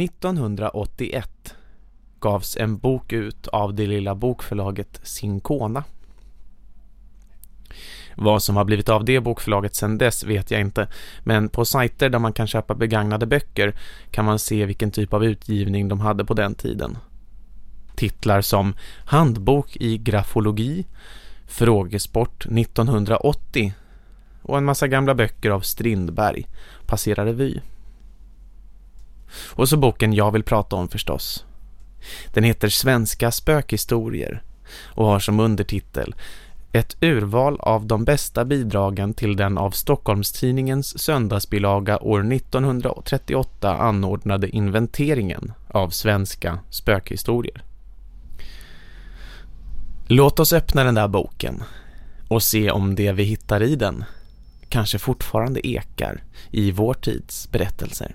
1981 gavs en bok ut av det lilla bokförlaget Sincona. Vad som har blivit av det bokförlaget sedan dess vet jag inte, men på sajter där man kan köpa begagnade böcker kan man se vilken typ av utgivning de hade på den tiden. Titlar som Handbok i grafologi, Frågesport 1980 och en massa gamla böcker av Strindberg passerade revy. Och så boken jag vill prata om förstås. Den heter Svenska spökhistorier och har som undertitel ett urval av de bästa bidragen till den av Stockholmstidningens söndagsbilaga år 1938 anordnade inventeringen av svenska spökhistorier. Låt oss öppna den där boken och se om det vi hittar i den kanske fortfarande ekar i vår tids berättelser.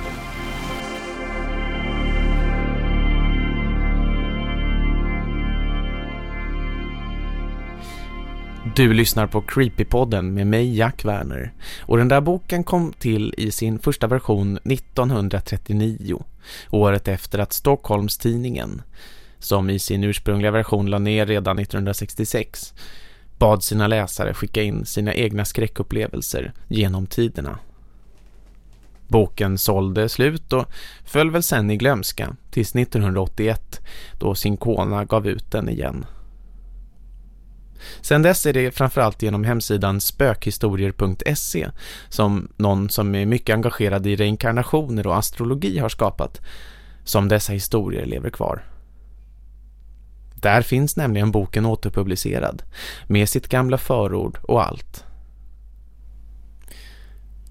Du lyssnar på Creepypodden med mig Jack Werner och den där boken kom till i sin första version 1939, året efter att Stockholms-Tidningen, som i sin ursprungliga version la ner redan 1966, bad sina läsare skicka in sina egna skräckupplevelser genom tiderna. Boken sålde slut och föll väl sen i glömska tills 1981 då Sincona gav ut den igen. Sen dess är det framförallt genom hemsidan spökhistorier.se som någon som är mycket engagerad i reinkarnationer och astrologi har skapat som dessa historier lever kvar. Där finns nämligen boken återpublicerad med sitt gamla förord och allt.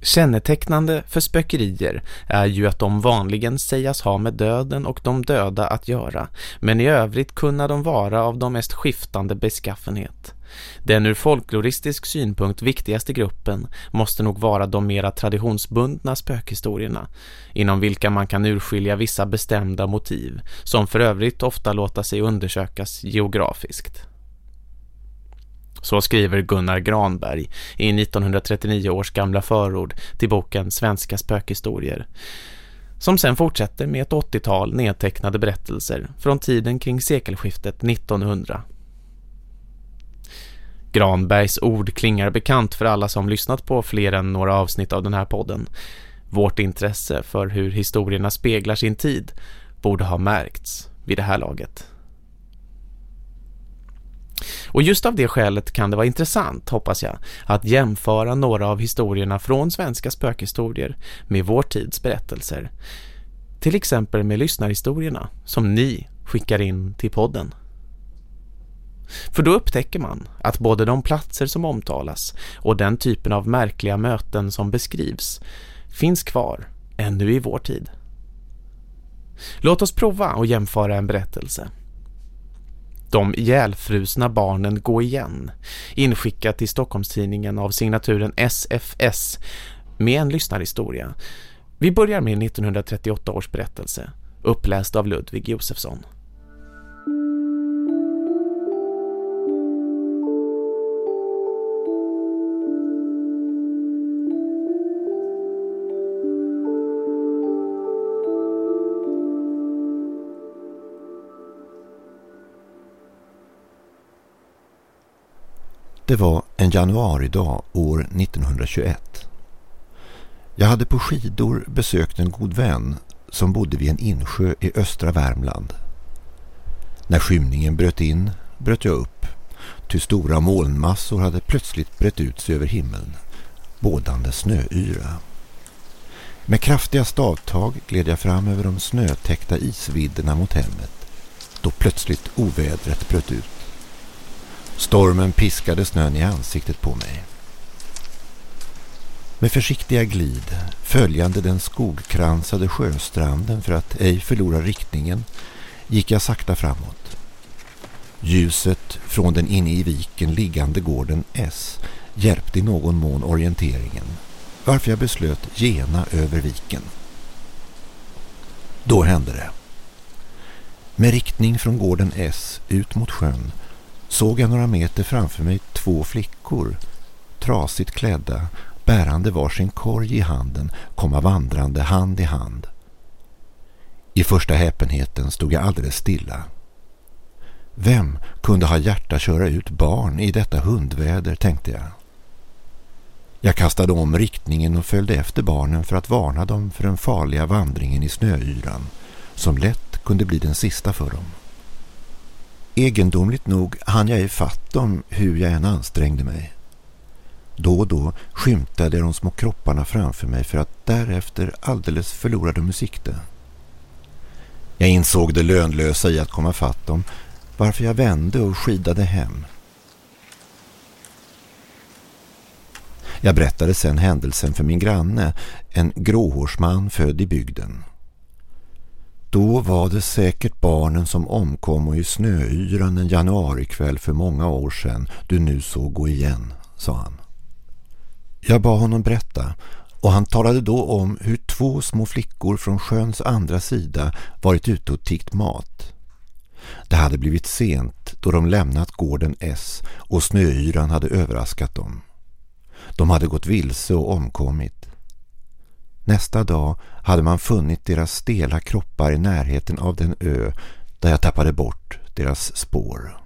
Kännetecknande för spökerier är ju att de vanligen sägas ha med döden och de döda att göra, men i övrigt kunna de vara av de mest skiftande beskaffenhet. Den ur folkloristisk synpunkt viktigaste gruppen måste nog vara de mera traditionsbundna spökhistorierna, inom vilka man kan urskilja vissa bestämda motiv, som för övrigt ofta låta sig undersökas geografiskt. Så skriver Gunnar Granberg i 1939 års gamla förord till boken Svenska spökhistorier som sen fortsätter med ett 80-tal nedtecknade berättelser från tiden kring sekelskiftet 1900. Granbergs ord klingar bekant för alla som lyssnat på fler än några avsnitt av den här podden. Vårt intresse för hur historierna speglar sin tid borde ha märkts vid det här laget. Och just av det skälet kan det vara intressant, hoppas jag, att jämföra några av historierna från svenska spökhistorier med vår tids berättelser. Till exempel med lyssnarhistorierna som ni skickar in till podden. För då upptäcker man att både de platser som omtalas och den typen av märkliga möten som beskrivs finns kvar ännu i vår tid. Låt oss prova och jämföra en berättelse. De ihjälfrusna barnen gå igen, inskickat till Stockholmstidningen av signaturen SFS med en lyssnarhistoria. Vi börjar med 1938 års berättelse, uppläst av Ludvig Josefsson. Det var en januaridag år 1921. Jag hade på skidor besökt en god vän som bodde vid en insjö i östra Värmland. När skymningen bröt in bröt jag upp, ty stora molnmassor hade plötsligt brett ut sig över himlen, bådande snöyra. Med kraftiga stavtag gled jag fram över de snötäckta isvidderna mot hemmet, då plötsligt ovädret bröt ut. Stormen piskade snön i ansiktet på mig. Med försiktiga glid, följande den skogkransade sjöstranden för att ej förlora riktningen, gick jag sakta framåt. Ljuset från den inne i viken liggande gården S hjälpte i någon mån orienteringen, varför jag beslöt gena över viken. Då hände det. Med riktning från gården S ut mot sjön såg jag några meter framför mig två flickor, trasigt klädda, bärande varsin korg i handen, komma vandrande hand i hand. I första häpenheten stod jag alldeles stilla. Vem kunde ha hjärta köra ut barn i detta hundväder, tänkte jag. Jag kastade om riktningen och följde efter barnen för att varna dem för den farliga vandringen i snöyran, som lätt kunde bli den sista för dem. Egendomligt nog hann jag ifatt dem hur jag än ansträngde mig. Då och då skymtade de små kropparna framför mig för att därefter alldeles förlora dem ur sikte. Jag insåg det lönlösa i att komma fatt dem varför jag vände och skidade hem. Jag berättade sedan händelsen för min granne, en gråhårsman född i bygden. Då var det säkert barnen som omkom och i snöyran en januarikväll för många år sedan du nu såg gå igen, sa han. Jag bad honom berätta och han talade då om hur två små flickor från sjöns andra sida varit ute och tiggt mat. Det hade blivit sent då de lämnat gården S och snöyran hade överraskat dem. De hade gått vilse och omkommit. Nästa dag hade man funnit deras stela kroppar i närheten av den ö där jag tappade bort deras spår.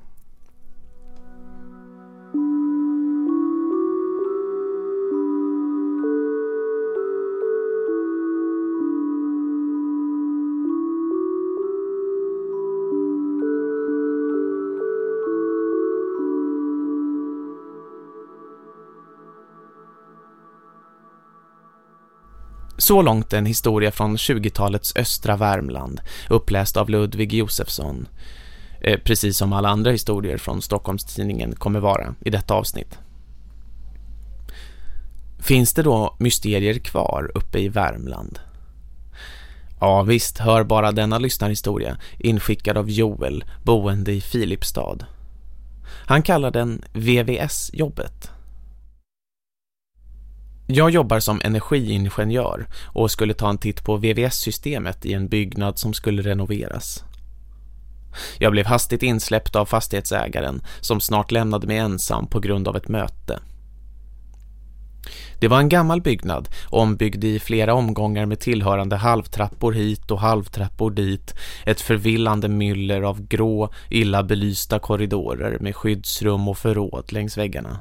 Så långt en historia från 20-talets östra Värmland, uppläst av Ludvig Josefsson. Eh, precis som alla andra historier från Stockholmstidningen kommer vara i detta avsnitt. Finns det då mysterier kvar uppe i Värmland? Ja visst, hör bara denna lyssnarhistoria, inskickad av Joel, boende i Filipstad. Han kallar den VVS-jobbet. Jag jobbar som energiingenjör och skulle ta en titt på VVS-systemet i en byggnad som skulle renoveras. Jag blev hastigt insläppt av fastighetsägaren som snart lämnade mig ensam på grund av ett möte. Det var en gammal byggnad, ombyggd i flera omgångar med tillhörande halvtrappor hit och halvtrappor dit. Ett förvillande myller av grå, illa belysta korridorer med skyddsrum och förråd längs väggarna.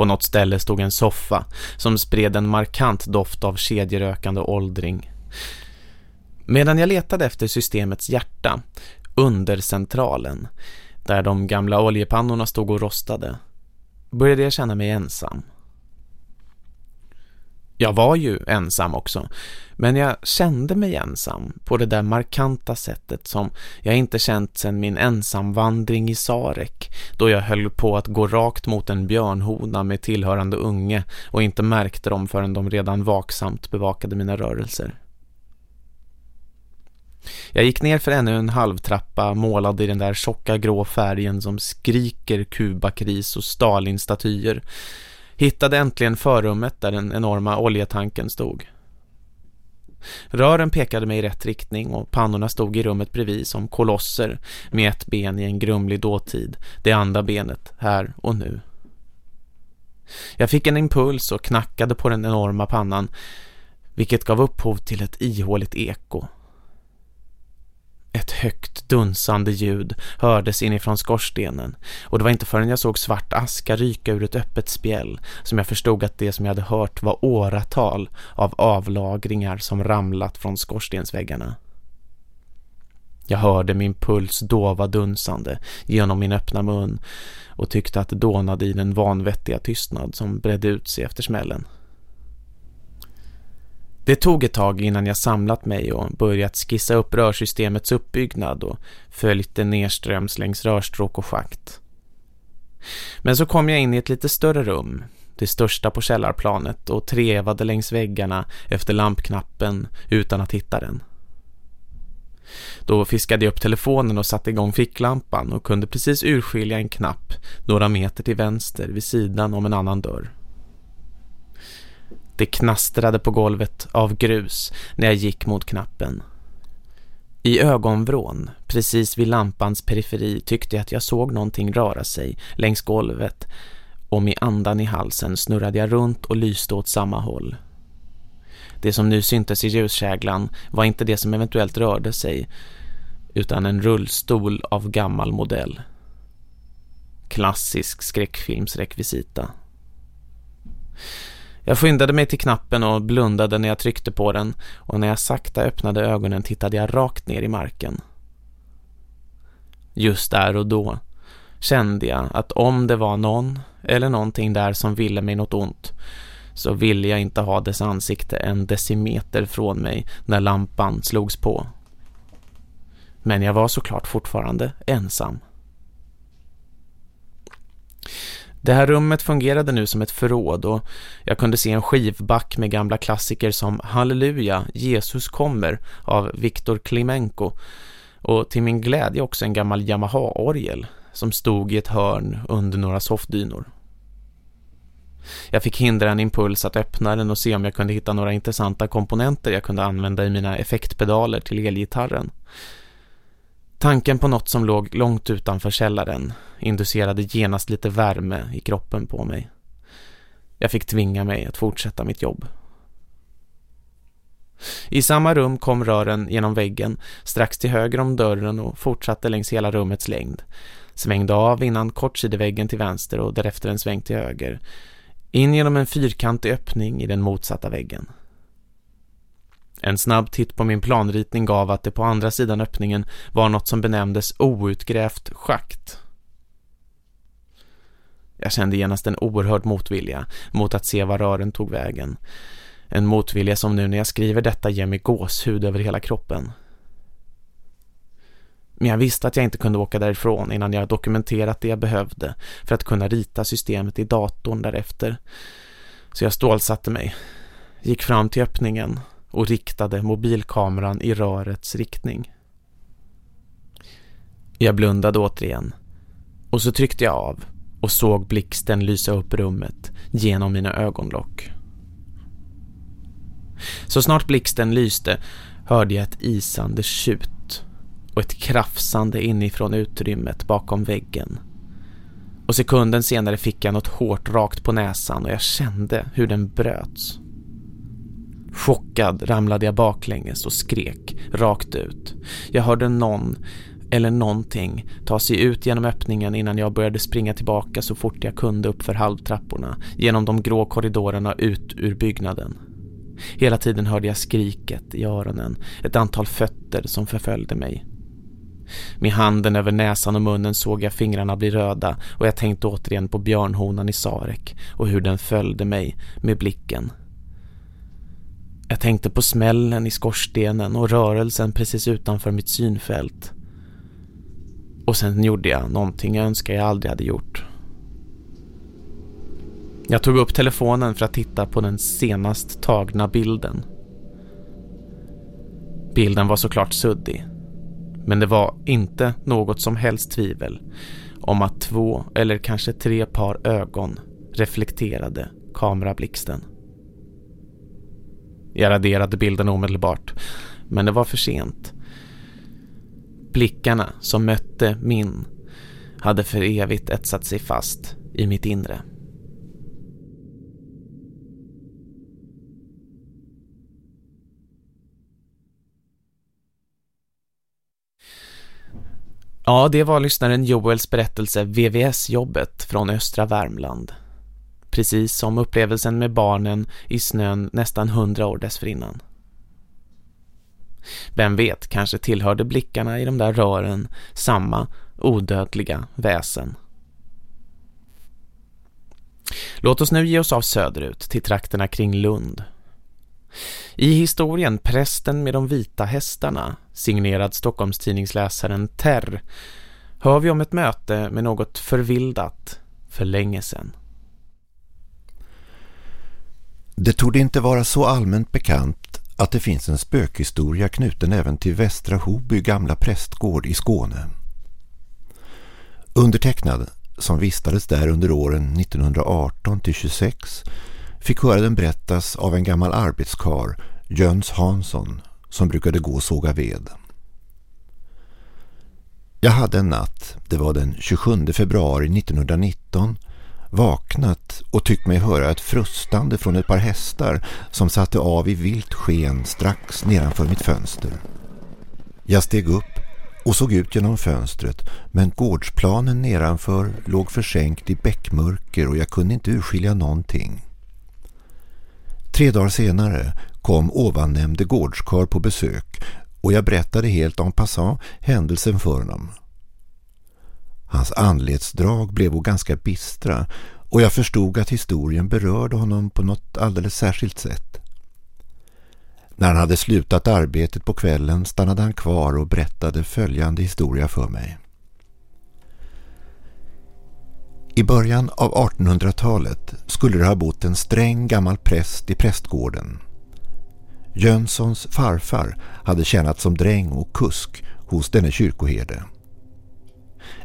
På något ställe stod en soffa som spred en markant doft av kedjerökande åldring. Medan jag letade efter systemets hjärta, undercentralen, där de gamla oljepannorna stod och rostade, började jag känna mig ensam. Jag var ju ensam också, men jag kände mig ensam på det där markanta sättet som jag inte känt sedan min ensamvandring i Sarek, då jag höll på att gå rakt mot en björnhona med tillhörande unge och inte märkte dem förrän de redan vaksamt bevakade mina rörelser. Jag gick ner för ännu en halvtrappa målad i den där tjocka grå färgen som skriker Kubakris och Stalin-statyer hittade äntligen förrummet där den enorma oljetanken stod. Rören pekade mig i rätt riktning och pannorna stod i rummet bredvid som kolosser med ett ben i en grumlig dåtid, det andra benet här och nu. Jag fick en impuls och knackade på den enorma pannan, vilket gav upphov till ett ihåligt eko. Ett högt dunsande ljud hördes inifrån skorstenen och det var inte förrän jag såg svart aska ryka ur ett öppet spjäll som jag förstod att det som jag hade hört var åratal av avlagringar som ramlat från skorstensväggarna. Jag hörde min puls dova dunsande genom min öppna mun och tyckte att det dånade i den vanvettiga tystnad som bredde ut sig efter smällen. Det tog ett tag innan jag samlat mig och börjat skissa upp rörsystemets uppbyggnad och följt det nerströms längs rörstråk och schakt. Men så kom jag in i ett lite större rum det största på källarplanet och trevade längs väggarna efter lampknappen utan att hitta den. Då fiskade jag upp telefonen och satte igång ficklampan och kunde precis urskilja en knapp några meter till vänster vid sidan om en annan dörr. Det knastrade på golvet av grus när jag gick mot knappen. I ögonvrån, precis vid lampans periferi, tyckte jag att jag såg någonting röra sig längs golvet och med andan i halsen snurrade jag runt och lyste åt samma håll. Det som nu syntes i ljuskäglan var inte det som eventuellt rörde sig utan en rullstol av gammal modell. Klassisk skräckfilmsrekvisita. Jag skyndade mig till knappen och blundade när jag tryckte på den och när jag sakta öppnade ögonen tittade jag rakt ner i marken. Just där och då kände jag att om det var någon eller någonting där som ville mig något ont så ville jag inte ha dess ansikte en decimeter från mig när lampan slogs på. Men jag var såklart fortfarande ensam. Det här rummet fungerade nu som ett förråd och jag kunde se en skivback med gamla klassiker som Halleluja, Jesus kommer av Viktor Klimenko och till min glädje också en gammal Yamaha-orgel som stod i ett hörn under några soffdynor. Jag fick hindra en impuls att öppna den och se om jag kunde hitta några intressanta komponenter jag kunde använda i mina effektpedaler till elgitarren. Tanken på något som låg långt utanför källaren inducerade genast lite värme i kroppen på mig. Jag fick tvinga mig att fortsätta mitt jobb. I samma rum kom rören genom väggen strax till höger om dörren och fortsatte längs hela rummets längd. Svängde av innan kortsideväggen till vänster och därefter en sväng till höger. In genom en fyrkantig öppning i den motsatta väggen. En snabb titt på min planritning gav att det på andra sidan öppningen var något som benämndes outgrävt schakt. Jag kände genast en oerhörd motvilja mot att se var rören tog vägen. En motvilja som nu när jag skriver detta ger mig gåshud över hela kroppen. Men jag visste att jag inte kunde åka därifrån innan jag dokumenterat det jag behövde för att kunna rita systemet i datorn därefter. Så jag stålsatte mig, gick fram till öppningen och riktade mobilkameran i rörets riktning. Jag blundade återigen och så tryckte jag av och såg blixten lysa upp rummet genom mina ögonlock. Så snart blixten lyste hörde jag ett isande tjut och ett krafsande inifrån utrymmet bakom väggen. Och sekunden senare fick jag något hårt rakt på näsan och jag kände hur den bröts. Chockad ramlade jag baklänges och skrek rakt ut. Jag hörde någon eller någonting ta sig ut genom öppningen innan jag började springa tillbaka så fort jag kunde upp för halvtrapporna genom de grå korridorerna ut ur byggnaden. Hela tiden hörde jag skriket i öronen, ett antal fötter som förföljde mig. Med handen över näsan och munnen såg jag fingrarna bli röda och jag tänkte återigen på björnhonan i Sarek och hur den följde mig med blicken. Jag tänkte på smällen i skorstenen och rörelsen precis utanför mitt synfält. Och sen gjorde jag någonting jag önskar jag aldrig hade gjort. Jag tog upp telefonen för att titta på den senast tagna bilden. Bilden var såklart suddig. Men det var inte något som helst tvivel om att två eller kanske tre par ögon reflekterade kamerablixten. Jag raderade bilden omedelbart, men det var för sent. Blickarna som mötte min hade för evigt etsat sig fast i mitt inre. Ja, det var lyssnaren Joels berättelse VVS-jobbet från östra Värmland. Precis som upplevelsen med barnen i snön nästan hundra år dessförinnan. Vem vet, kanske tillhörde blickarna i de där rören samma odödliga väsen. Låt oss nu ge oss av söderut till trakterna kring Lund. I historien Prästen med de vita hästarna, signerad Stockholmstidningsläsaren Terr, hör vi om ett möte med något förvildat för länge sedan. Det torde inte vara så allmänt bekant att det finns en spökhistoria knuten även till Västra Hoby gamla prästgård i Skåne. Undertecknad, som vistades där under åren 1918-26, fick höra den berättas av en gammal arbetskar, Jöns Hansson, som brukade gå och såga ved. Jag hade en natt, det var den 27 februari 1919, vaknat och tyckt mig höra ett frustande från ett par hästar som satte av i vilt sken strax nedanför mitt fönster. Jag steg upp och såg ut genom fönstret men gårdsplanen nedanför låg försänkt i bäckmörker och jag kunde inte urskilja någonting. Tre dagar senare kom ovannämnde gårdskar på besök och jag berättade helt en passant händelsen för honom. Hans anletsdrag blev ganska bistra och jag förstod att historien berörde honom på något alldeles särskilt sätt. När han hade slutat arbetet på kvällen stannade han kvar och berättade följande historia för mig. I början av 1800-talet skulle det ha bott en sträng gammal präst i prästgården. Jönssons farfar hade tjänat som dräng och kusk hos denne kyrkoherde.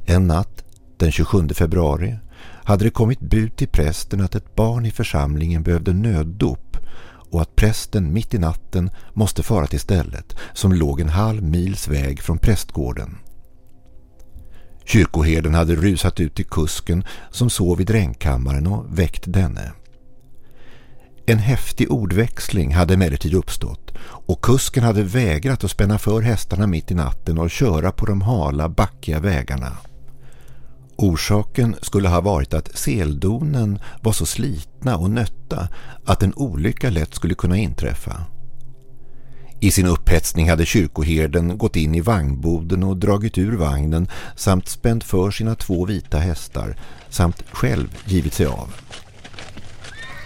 En natt, den 27 februari, hade det kommit bud till prästen att ett barn i församlingen behövde nöddop och att prästen mitt i natten måste fara till stället som låg en halv mils väg från prästgården. Kyrkoherden hade rusat ut till kusken som sov i drängkammaren och väckt denne. En häftig ordväxling hade emellertid uppstått och kusken hade vägrat att spänna för hästarna mitt i natten och köra på de hala, backiga vägarna. Orsaken skulle ha varit att seldonen var så slitna och nötta att en olycka lätt skulle kunna inträffa. I sin upphetsning hade kyrkoherden gått in i vagnboden och dragit ur vagnen samt spänt för sina två vita hästar samt själv givit sig av.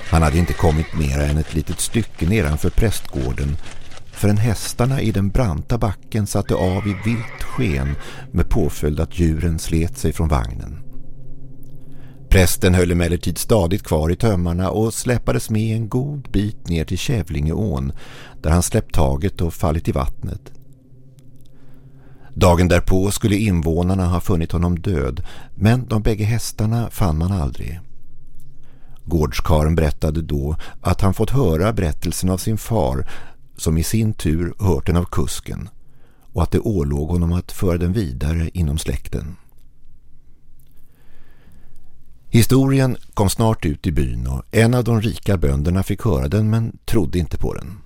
Han hade inte kommit mera än ett litet stycke nedanför prästgården förrän hästarna i den branta backen satte av i vilt sken med påföljd att djuren slet sig från vagnen. Prästen höll emellertid stadigt kvar i tömmarna och släppades med en god bit ner till Kävlingeån där han släppt taget och fallit i vattnet. Dagen därpå skulle invånarna ha funnit honom död men de bägge hästarna fann man aldrig. Gårdskaren berättade då att han fått höra berättelsen av sin far som i sin tur hört den av kusken och att det ålåg honom att föra den vidare inom släkten. Historien kom snart ut i byn och en av de rika bönderna fick höra den men trodde inte på den.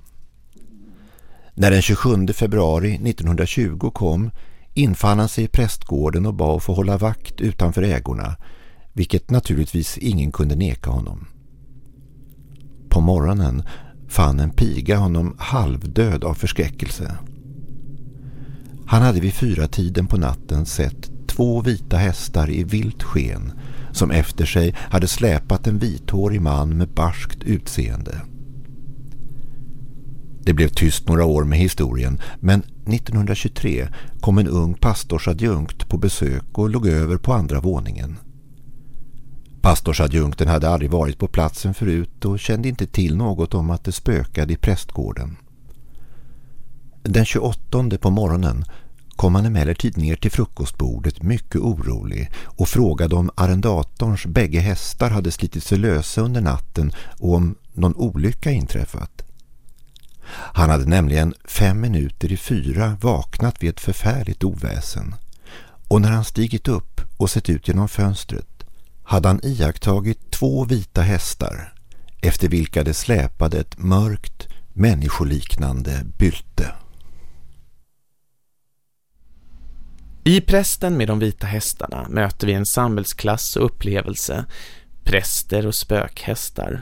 När den 27 februari 1920 kom infann han sig i prästgården och bad att få hålla vakt utanför ägorna vilket naturligtvis ingen kunde neka honom. På morgonen fann en piga honom halvdöd av förskräckelse. Han hade vid fyra tiden på natten sett två vita hästar i vilt sken som efter sig hade släpat en vithårig man med barskt utseende. Det blev tyst några år med historien men 1923 kom en ung pastorsadjunkt på besök och låg över på andra våningen. Pastorsadjunkten hade aldrig varit på platsen förut och kände inte till något om att det spökade i prästgården. Den 28 på morgonen kom han emellertid ner till frukostbordet mycket orolig och frågade om arrendatorns bägge hästar hade slitit sig lösa under natten och om någon olycka inträffat. Han hade nämligen fem minuter i fyra vaknat vid ett förfärligt oväsen och när han stigit upp och sett ut genom fönstret hade han iakttagit två vita hästar efter vilka det släpade ett mörkt, människoliknande bylte. I prästen med de vita hästarna möter vi en samhällsklass och upplevelse, präster och spökhästar,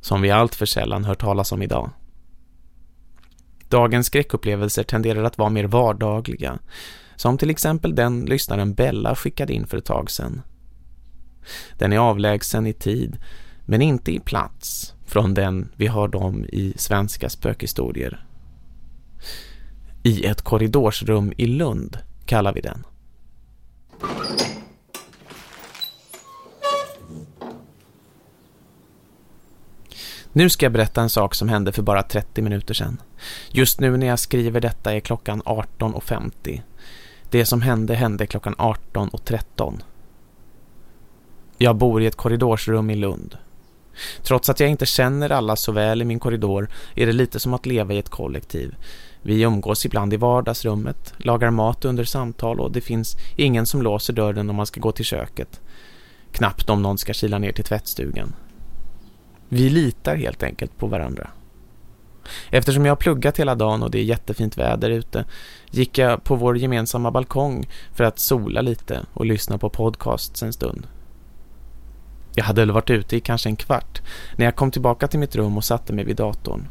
som vi allt för sällan hör talas om idag. Dagens skräckupplevelser tenderar att vara mer vardagliga, som till exempel den lyssnaren Bella skickade in för ett tag sedan. Den är avlägsen i tid, men inte i plats från den vi har dem i svenska spökhistorier. I ett korridorsrum i Lund kallar vi den. Nu ska jag berätta en sak som hände för bara 30 minuter sedan. Just nu när jag skriver detta är klockan 18.50. Det som hände hände klockan 18.13. Jag bor i ett korridorsrum i Lund. Trots att jag inte känner alla så väl i min korridor är det lite som att leva i ett kollektiv. Vi umgås ibland i vardagsrummet, lagar mat under samtal och det finns ingen som låser dörren om man ska gå till köket. Knappt om någon ska kila ner till tvättstugan. Vi litar helt enkelt på varandra. Eftersom jag har pluggat hela dagen och det är jättefint väder ute gick jag på vår gemensamma balkong för att sola lite och lyssna på podcasts en stund. Jag hade väl varit ute i kanske en kvart när jag kom tillbaka till mitt rum och satte mig vid datorn.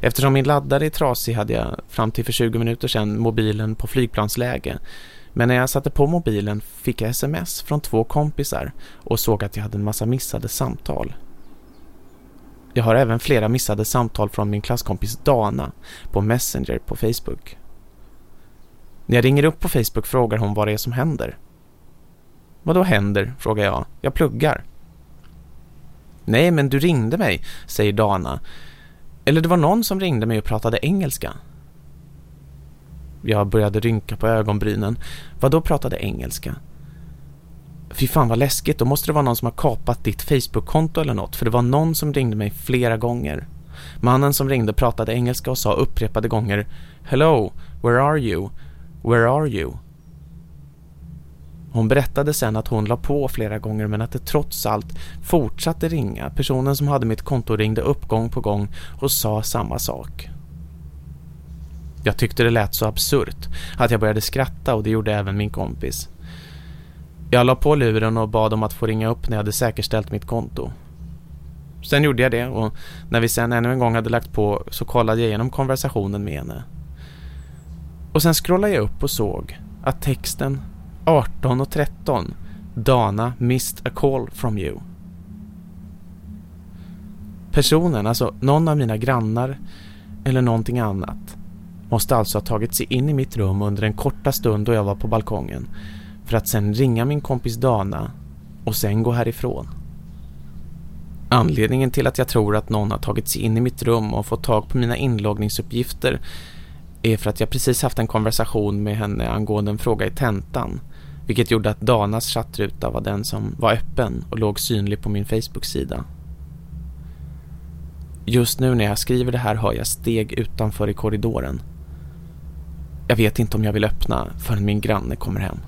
Eftersom min laddare är trasig hade jag fram till för 20 minuter sedan mobilen på flygplansläge. Men när jag satte på mobilen fick jag sms från två kompisar och såg att jag hade en massa missade samtal. Jag har även flera missade samtal från min klasskompis Dana på Messenger på Facebook. När jag ringer upp på Facebook frågar hon vad det är som händer. Vad då händer, frågar jag. Jag pluggar. Nej, men du ringde mig, säger Dana. Eller det var någon som ringde mig och pratade engelska. Jag började rynka på ögonbrynen. Vad då pratade engelska? Fy fan vad läskigt, då måste det vara någon som har kapat ditt Facebook-konto eller något. För det var någon som ringde mig flera gånger. Mannen som ringde pratade engelska och sa upprepade gånger Hello, where are you? Where are you? Hon berättade sen att hon la på flera gånger men att det trots allt fortsatte ringa. Personen som hade mitt konto ringde upp gång på gång och sa samma sak. Jag tyckte det lät så absurt att jag började skratta och det gjorde även min kompis. Jag la på luren och bad om att få ringa upp när jag hade säkerställt mitt konto. Sen gjorde jag det och när vi sen ännu en gång hade lagt på så kollade jag igenom konversationen med henne. Och sen scrollade jag upp och såg att texten 18.13 Dana missed a call from you. Personen, alltså någon av mina grannar eller någonting annat måste alltså ha tagit sig in i mitt rum under en korta stund då jag var på balkongen för att sen ringa min kompis Dana och sen gå härifrån. Anledningen till att jag tror att någon har tagit sig in i mitt rum och fått tag på mina inloggningsuppgifter är för att jag precis haft en konversation med henne angående en fråga i tentan vilket gjorde att Danas chattruta var den som var öppen och låg synlig på min Facebook-sida. Just nu när jag skriver det här hör jag steg utanför i korridoren. Jag vet inte om jag vill öppna förrän min granne kommer hem.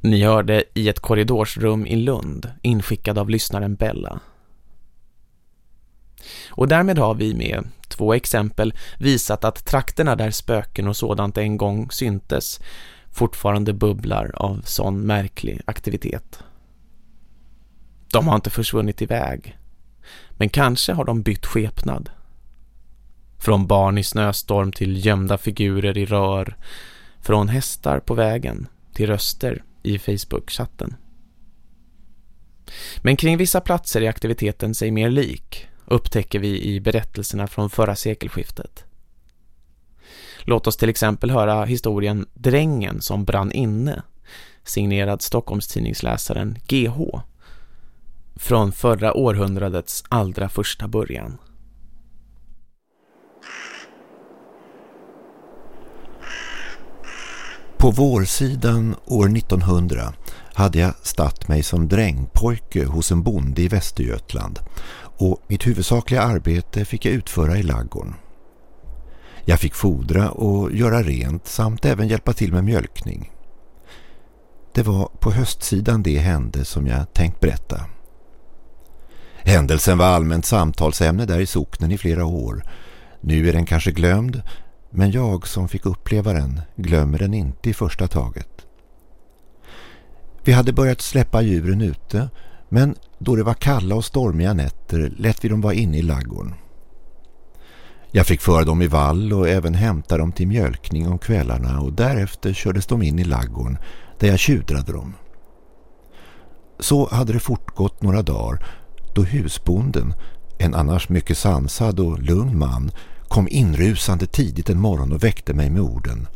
Ni hörde i ett korridorsrum i Lund, inskickad av lyssnaren Bella. Och därmed har vi med två exempel visat att trakterna där spöken och sådant en gång syntes fortfarande bubblar av sån märklig aktivitet. De har inte försvunnit iväg, men kanske har de bytt skepnad. Från barn i snöstorm till gömda figurer i rör, från hästar på vägen till röster i Facebook-chatten. Men kring vissa platser är aktiviteten sig mer lik upptäcker vi i berättelserna från förra sekelskiftet. Låt oss till exempel höra historien Drängen som brann inne, signerad Stockholmstidningsläsaren GH, från förra århundradets allra första början. På vårsidan år 1900 hade jag statt mig som drängpojke hos en bonde i Västergötland och mitt huvudsakliga arbete fick jag utföra i laggorn. Jag fick fodra och göra rent samt även hjälpa till med mjölkning. Det var på höstsidan det hände som jag tänkt berätta. Händelsen var allmänt samtalsämne där i socknen i flera år. Nu är den kanske glömd, men jag som fick uppleva den glömmer den inte i första taget. Vi hade börjat släppa djuren ute men då det var kalla och stormiga nätter lät vi dem vara inne i laggorn. Jag fick föra dem i vall och även hämta dem till mjölkning om kvällarna och därefter kördes de in i laggorn där jag tjudrade dem. Så hade det fortgått några dagar då husbonden, en annars mycket sansad och lugn man, kom inrusande tidigt en morgon och väckte mig med orden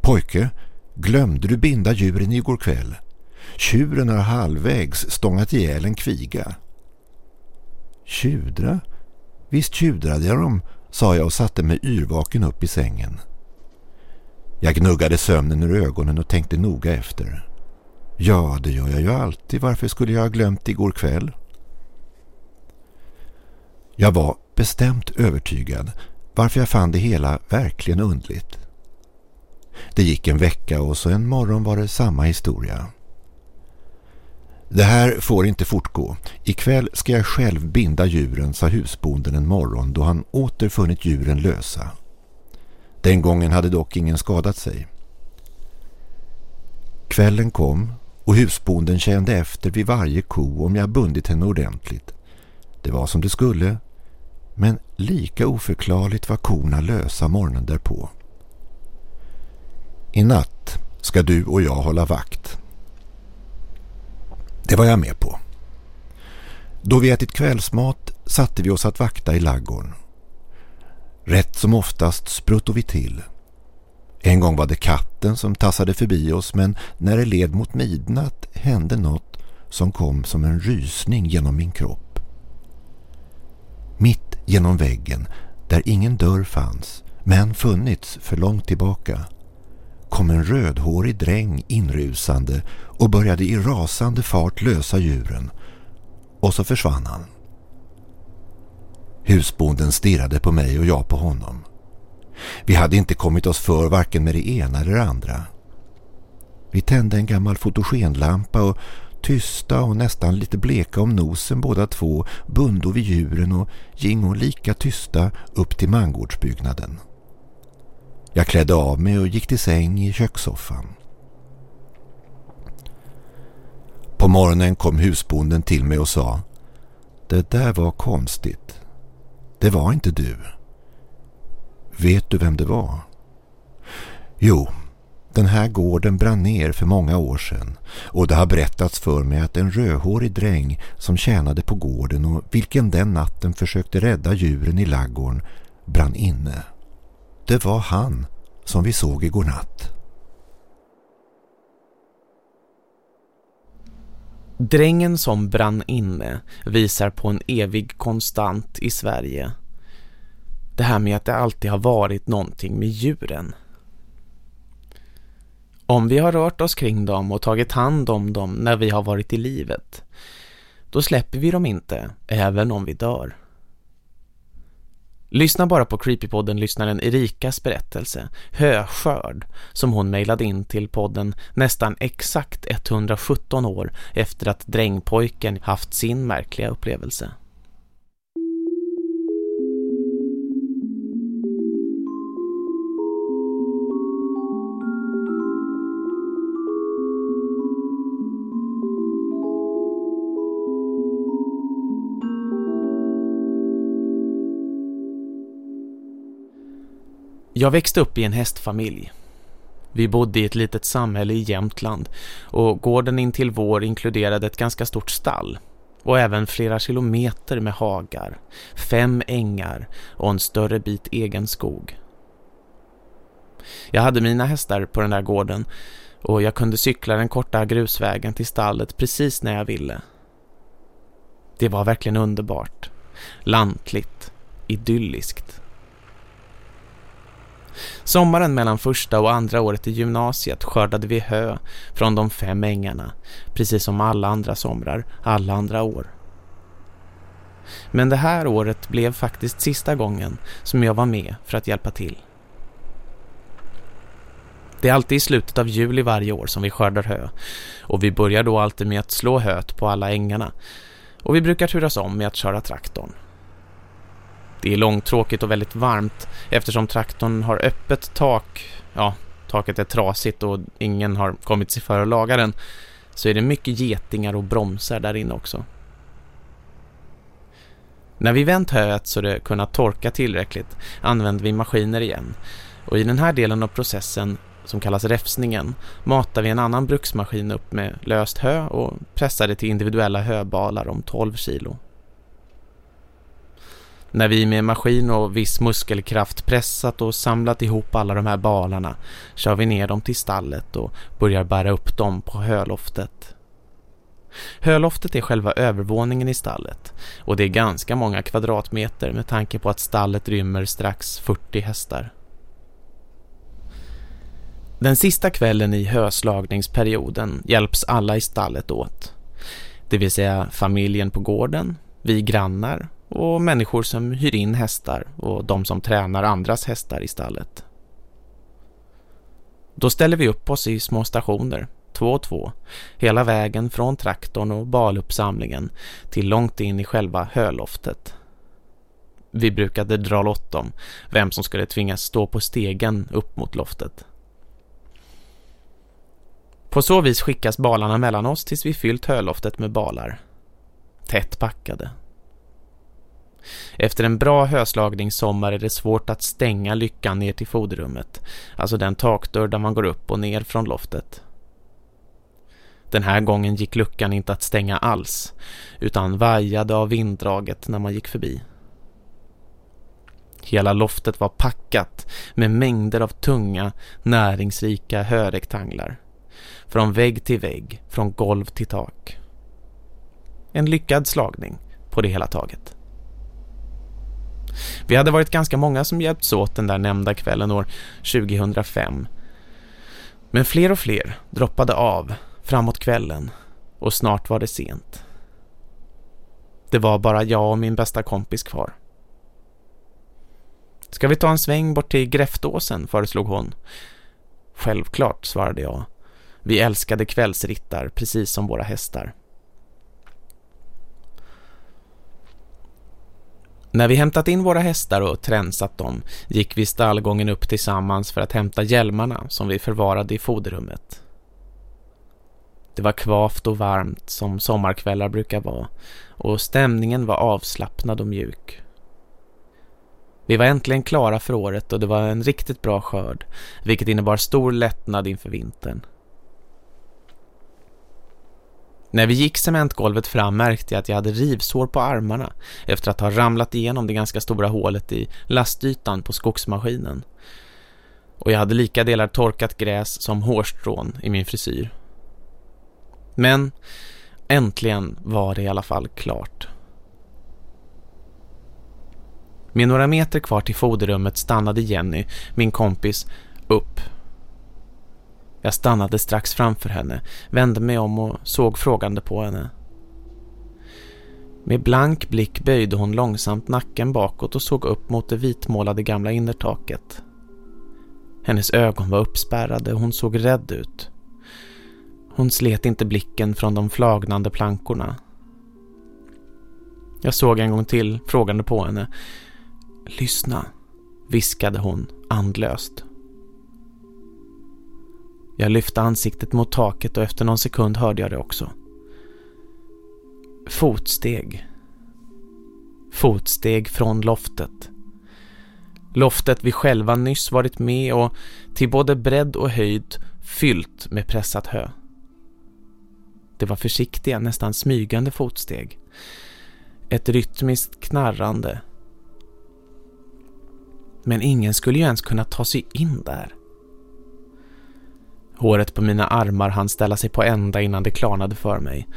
Pojke, Glömde du binda djuren igår kväll? Tjuren har halvvägs stångat ihjäl en kviga. Tjudra? Visst tjudrade jag dem, sa jag och satte mig yrvaken upp i sängen. Jag gnuggade sömnen ur ögonen och tänkte noga efter. Ja, det gör jag ju alltid. Varför skulle jag ha glömt igår kväll? Jag var bestämt övertygad varför jag fann det hela verkligen undligt. Det gick en vecka och så en morgon var det samma historia. Det här får inte fortgå. Ikväll ska jag själv binda djuren, sa husbonden en morgon då han återfunnit djuren lösa. Den gången hade dock ingen skadat sig. Kvällen kom och husbonden kände efter vid varje ko om jag bundit henne ordentligt. Det var som det skulle, men lika oförklarligt var korna lösa morgonen därpå. I natt ska du och jag hålla vakt. Det var jag med på. Då vi ätit kvällsmat satte vi oss att vakta i laggorn. Rätt som oftast sprutto vi till. En gång var det katten som tassade förbi oss men när det led mot midnatt hände något som kom som en rysning genom min kropp. Mitt genom väggen, där ingen dörr fanns men funnits för långt tillbaka, kom en rödhårig dräng inrusande och började i rasande fart lösa djuren. Och så försvann han. Husbonden stirrade på mig och jag på honom. Vi hade inte kommit oss för varken med det ena eller det andra. Vi tände en gammal fotogenlampa och tysta och nästan lite bleka om nosen båda två bundo vid djuren och gingo lika tysta upp till mangårdsbyggnaden. Jag klädde av mig och gick till säng i kökssoffan. På morgonen kom husbonden till mig och sa Det där var konstigt. Det var inte du. Vet du vem det var? Jo, den här gården brann ner för många år sedan och det har berättats för mig att en rödhårig dräng som tjänade på gården och vilken den natten försökte rädda djuren i laggården brann inne. Det var han som vi såg igår natt. Drängen som brann inne visar på en evig konstant i Sverige. Det här med att det alltid har varit någonting med djuren. Om vi har rört oss kring dem och tagit hand om dem när vi har varit i livet, då släpper vi dem inte, även om vi dör. Lyssna bara på Creepypodden-lyssnaren Erikas berättelse, Höskörd, som hon mejlade in till podden nästan exakt 117 år efter att drängpojken haft sin märkliga upplevelse. Jag växte upp i en hästfamilj. Vi bodde i ett litet samhälle i Jämtland och gården in till vår inkluderade ett ganska stort stall och även flera kilometer med hagar, fem ängar och en större bit egen skog. Jag hade mina hästar på den där gården och jag kunde cykla den korta grusvägen till stallet precis när jag ville. Det var verkligen underbart, lantligt, idylliskt. Sommaren mellan första och andra året i gymnasiet skördade vi hö från de fem ängarna, precis som alla andra somrar, alla andra år. Men det här året blev faktiskt sista gången som jag var med för att hjälpa till. Det är alltid i slutet av juli varje år som vi skördar hö och vi börjar då alltid med att slå höet på alla ängarna och vi brukar turas om med att köra traktorn. Det är långtråkigt och väldigt varmt eftersom traktorn har öppet tak. Ja, taket är trasigt och ingen har kommit sig för att laga den. Så är det mycket getingar och bromsar där inne också. När vi vänt höet så det kunnat torka tillräckligt använder vi maskiner igen. Och i den här delen av processen som kallas räfsningen matar vi en annan bruksmaskin upp med löst hö och pressar det till individuella höbalar om 12 kilo. När vi med maskin och viss muskelkraft pressat och samlat ihop alla de här balarna kör vi ner dem till stallet och börjar bära upp dem på höloftet. Höloftet är själva övervåningen i stallet och det är ganska många kvadratmeter med tanke på att stallet rymmer strax 40 hästar. Den sista kvällen i höslagningsperioden hjälps alla i stallet åt. Det vill säga familjen på gården, vi grannar och människor som hyr in hästar och de som tränar andras hästar i stallet. Då ställer vi upp oss i små stationer, två och två, hela vägen från traktorn och baluppsamlingen till långt in i själva höloftet. Vi brukade dra lott om vem som skulle tvingas stå på stegen upp mot loftet. På så vis skickas balarna mellan oss tills vi fyllt höloftet med balar. Tätt packade. Efter en bra höslagningssommar är det svårt att stänga lyckan ner till foderrummet, alltså den takdörr där man går upp och ner från loftet. Den här gången gick luckan inte att stänga alls, utan vajade av vinddraget när man gick förbi. Hela loftet var packat med mängder av tunga, näringsrika hörektanglar. Från vägg till vägg, från golv till tak. En lyckad slagning på det hela taget. Vi hade varit ganska många som hjälpts åt den där nämnda kvällen år 2005. Men fler och fler droppade av framåt kvällen och snart var det sent. Det var bara jag och min bästa kompis kvar. Ska vi ta en sväng bort till Gräftåsen, föreslog hon. Självklart, svarade jag. Vi älskade kvällsrittar, precis som våra hästar. När vi hämtat in våra hästar och tränsat dem gick vi stallgången upp tillsammans för att hämta hjälmarna som vi förvarade i foderrummet. Det var kvavt och varmt som sommarkvällar brukar vara och stämningen var avslappnad och mjuk. Vi var äntligen klara för året och det var en riktigt bra skörd, vilket innebar stor lättnad inför vintern. När vi gick cementgolvet fram märkte jag att jag hade rivsår på armarna efter att ha ramlat igenom det ganska stora hålet i lastytan på skogsmaskinen. Och jag hade lika delar torkat gräs som hårstrån i min frisyr. Men äntligen var det i alla fall klart. Med några meter kvar till foderrummet stannade Jenny, min kompis, upp jag stannade strax framför henne, vände mig om och såg frågande på henne. Med blank blick böjde hon långsamt nacken bakåt och såg upp mot det vitmålade gamla innertaket. Hennes ögon var uppspärrade och hon såg rädd ut. Hon slet inte blicken från de flagnande plankorna. Jag såg en gång till frågande på henne. Lyssna, viskade hon andlöst. Jag lyfte ansiktet mot taket och efter någon sekund hörde jag det också. Fotsteg. Fotsteg från loftet. Loftet vi själva nyss varit med och till både bredd och höjd fyllt med pressat hö. Det var försiktiga, nästan smygande fotsteg. Ett rytmiskt knarrande. Men ingen skulle ju ens kunna ta sig in där. Håret på mina armar hann ställa sig på ända innan det klarnade för mig.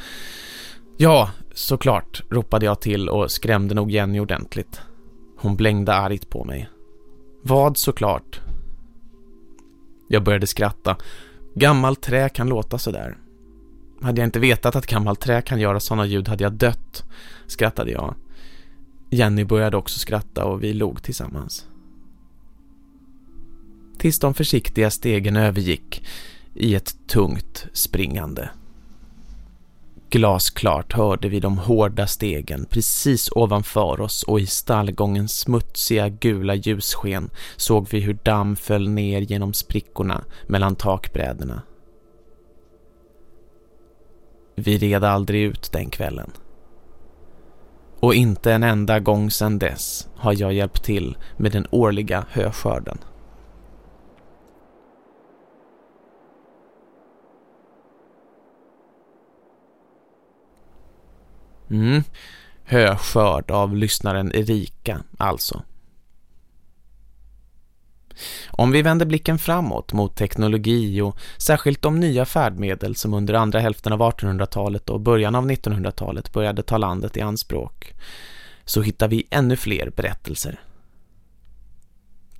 Ja, såklart, ropade jag till och skrämde nog Jenny ordentligt. Hon blängde argt på mig. Vad såklart? Jag började skratta. Gammalt trä kan låta så där. Hade jag inte vetat att gammalt trä kan göra sådana ljud hade jag dött, skrattade jag. Jenny började också skratta och vi log tillsammans. Tills de försiktiga stegen övergick i ett tungt springande. Glasklart hörde vi de hårda stegen precis ovanför oss och i stallgångens smutsiga gula ljussken såg vi hur damm föll ner genom sprickorna mellan takbräderna. Vi red aldrig ut den kvällen. Och inte en enda gång sedan dess har jag hjälpt till med den årliga höskörden. Mm. Höskörd av lyssnaren Erika, alltså. Om vi vänder blicken framåt mot teknologi och särskilt de nya färdmedel som under andra hälften av 1800-talet och början av 1900-talet började ta landet i anspråk så hittar vi ännu fler berättelser.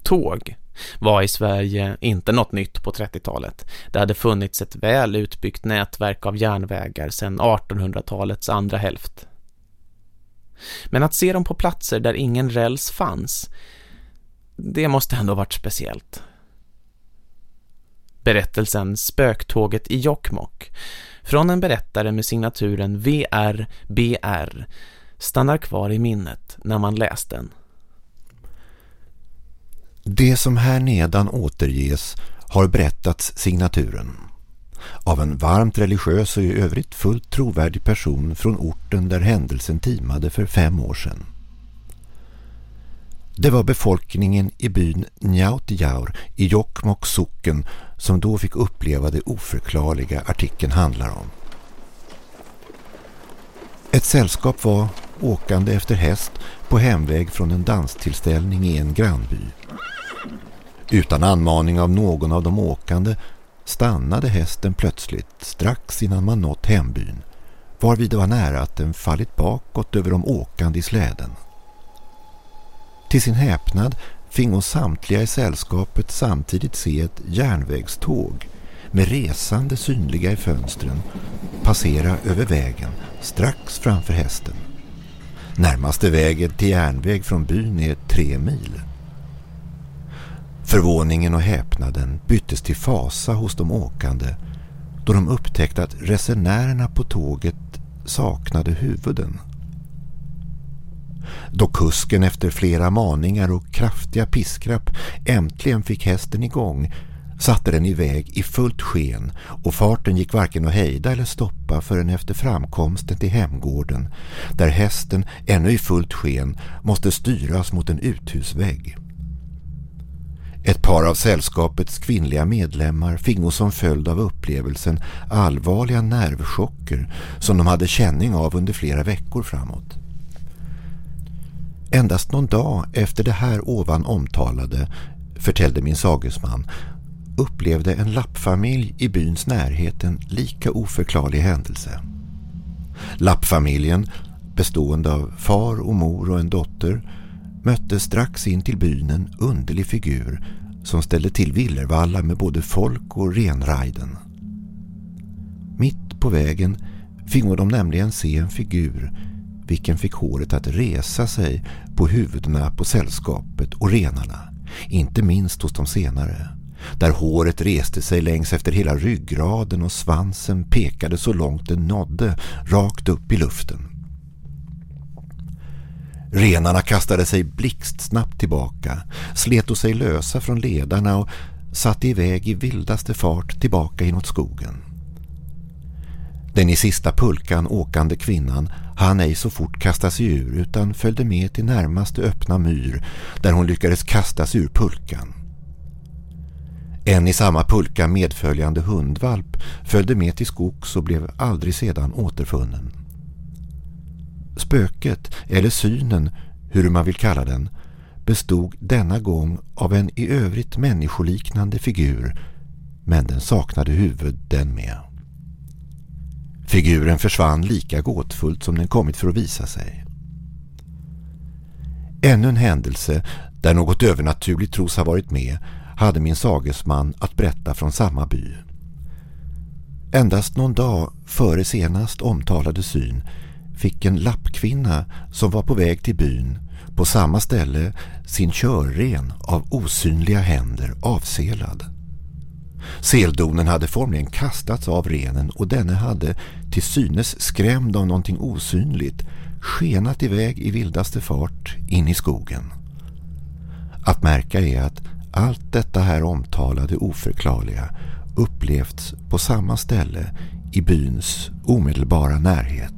Tåg var i Sverige inte något nytt på 30-talet. Det hade funnits ett väl utbyggt nätverk av järnvägar sedan 1800-talets andra hälft. Men att se dem på platser där ingen räls fanns, det måste ändå varit speciellt. Berättelsen Spöktåget i Jokkmokk från en berättare med signaturen VRBR stannar kvar i minnet när man läst den. Det som här nedan återges har berättats signaturen av en varmt religiös och i övrigt fullt trovärdig person från orten där händelsen timade för fem år sedan. Det var befolkningen i byn Njautjaur i Jokkmokk socken som då fick uppleva det oförklarliga artikeln handlar om. Ett sällskap var åkande efter häst på hemväg från en danstillställning i en grannby. Utan anmaning av någon av de åkande stannade hästen plötsligt strax innan man nått hembyn varvid det var nära att den fallit bakåt över de åkande i släden. Till sin häpnad fingo samtliga i sällskapet samtidigt se ett järnvägståg med resande synliga i fönstren passera över vägen strax framför hästen. Närmaste vägen till järnväg från byn är tre mil. Förvåningen och häpnaden byttes till fasa hos de åkande då de upptäckte att resenärerna på tåget saknade huvuden. Då kusken efter flera maningar och kraftiga piskrapp äntligen fick hästen igång satte den iväg i fullt sken och farten gick varken att hejda eller stoppa förrän efter framkomsten till hemgården där hästen ännu i fullt sken måste styras mot en uthusvägg. Ett par av sällskapets kvinnliga medlemmar fingo som följd av upplevelsen allvarliga nervchocker som de hade känning av under flera veckor framåt. Endast någon dag efter det här ovan omtalade, förtällde min sagesman, upplevde en lappfamilj i byns närhet en lika oförklarlig händelse. Lappfamiljen, bestående av far och mor och en dotter, mötte strax in till byn en underlig figur som ställde till villervalla med både folk och renrajden. Mitt på vägen fingo de nämligen se en figur vilken fick håret att resa sig på huvudena på sällskapet och renarna, inte minst hos de senare där håret reste sig längs efter hela ryggraden och svansen pekade så långt den nådde, rakt upp i luften. Renarna kastade sig blixtsnabbt tillbaka, slet sig lösa från ledarna och satte iväg i vildaste fart tillbaka inåt skogen. Den i sista pulkan åkande kvinnan hann ej så fort kasta sig ur utan följde med till närmaste öppna myr där hon lyckades kasta sig ur pulkan. En i samma pulka medföljande hundvalp följde med till skogs och blev aldrig sedan återfunnen. Spöket, eller synen, hur man vill kalla den, bestod denna gång av en i övrigt människoliknande figur, men den saknade huvud den med. Figuren försvann lika gåtfullt som den kommit för att visa sig. Ännu en händelse där något övernaturligt tros ha varit med hade min sagesman att berätta från samma by. Endast någon dag före senast omtalade syn fick en lappkvinna som var på väg till byn på samma ställe sin körren av osynliga händer avselad. Seldonen hade formligen kastats av renen och denne hade till synes skrämd av någonting osynligt skenat iväg i vildaste fart in i skogen. Att märka är att allt detta här omtalade oförklarliga upplevts på samma ställe i byns omedelbara närhet.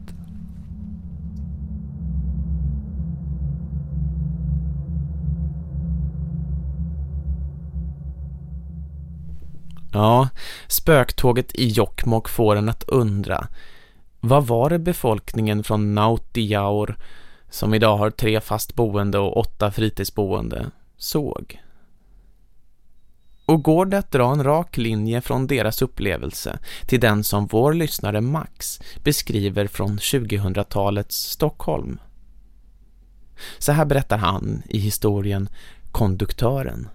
Ja, spöktåget i Jokkmokk får en att undra. Vad var det befolkningen från Nautijaur, som idag har tre fast boende och åtta fritidsboende, såg? Och går det att dra en rak linje från deras upplevelse till den som vår lyssnare Max beskriver från 2000-talets Stockholm? Så här berättar han i historien Konduktören.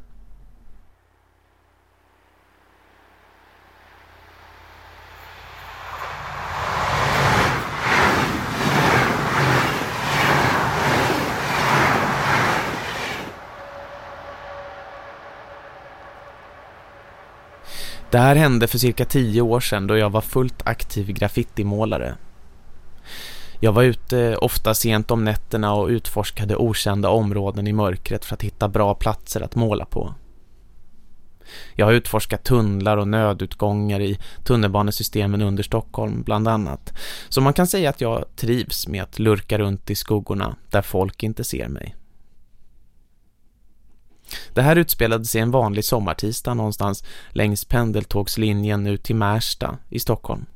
Det här hände för cirka tio år sedan då jag var fullt aktiv graffitimålare. Jag var ute ofta sent om nätterna och utforskade okända områden i mörkret för att hitta bra platser att måla på. Jag har utforskat tunnlar och nödutgångar i tunnelbanesystemen under Stockholm bland annat. Så man kan säga att jag trivs med att lurka runt i skuggorna där folk inte ser mig. Det här utspelade sig en vanlig sommartisdag någonstans längs pendeltågslinjen ut till Märsta i Stockholm.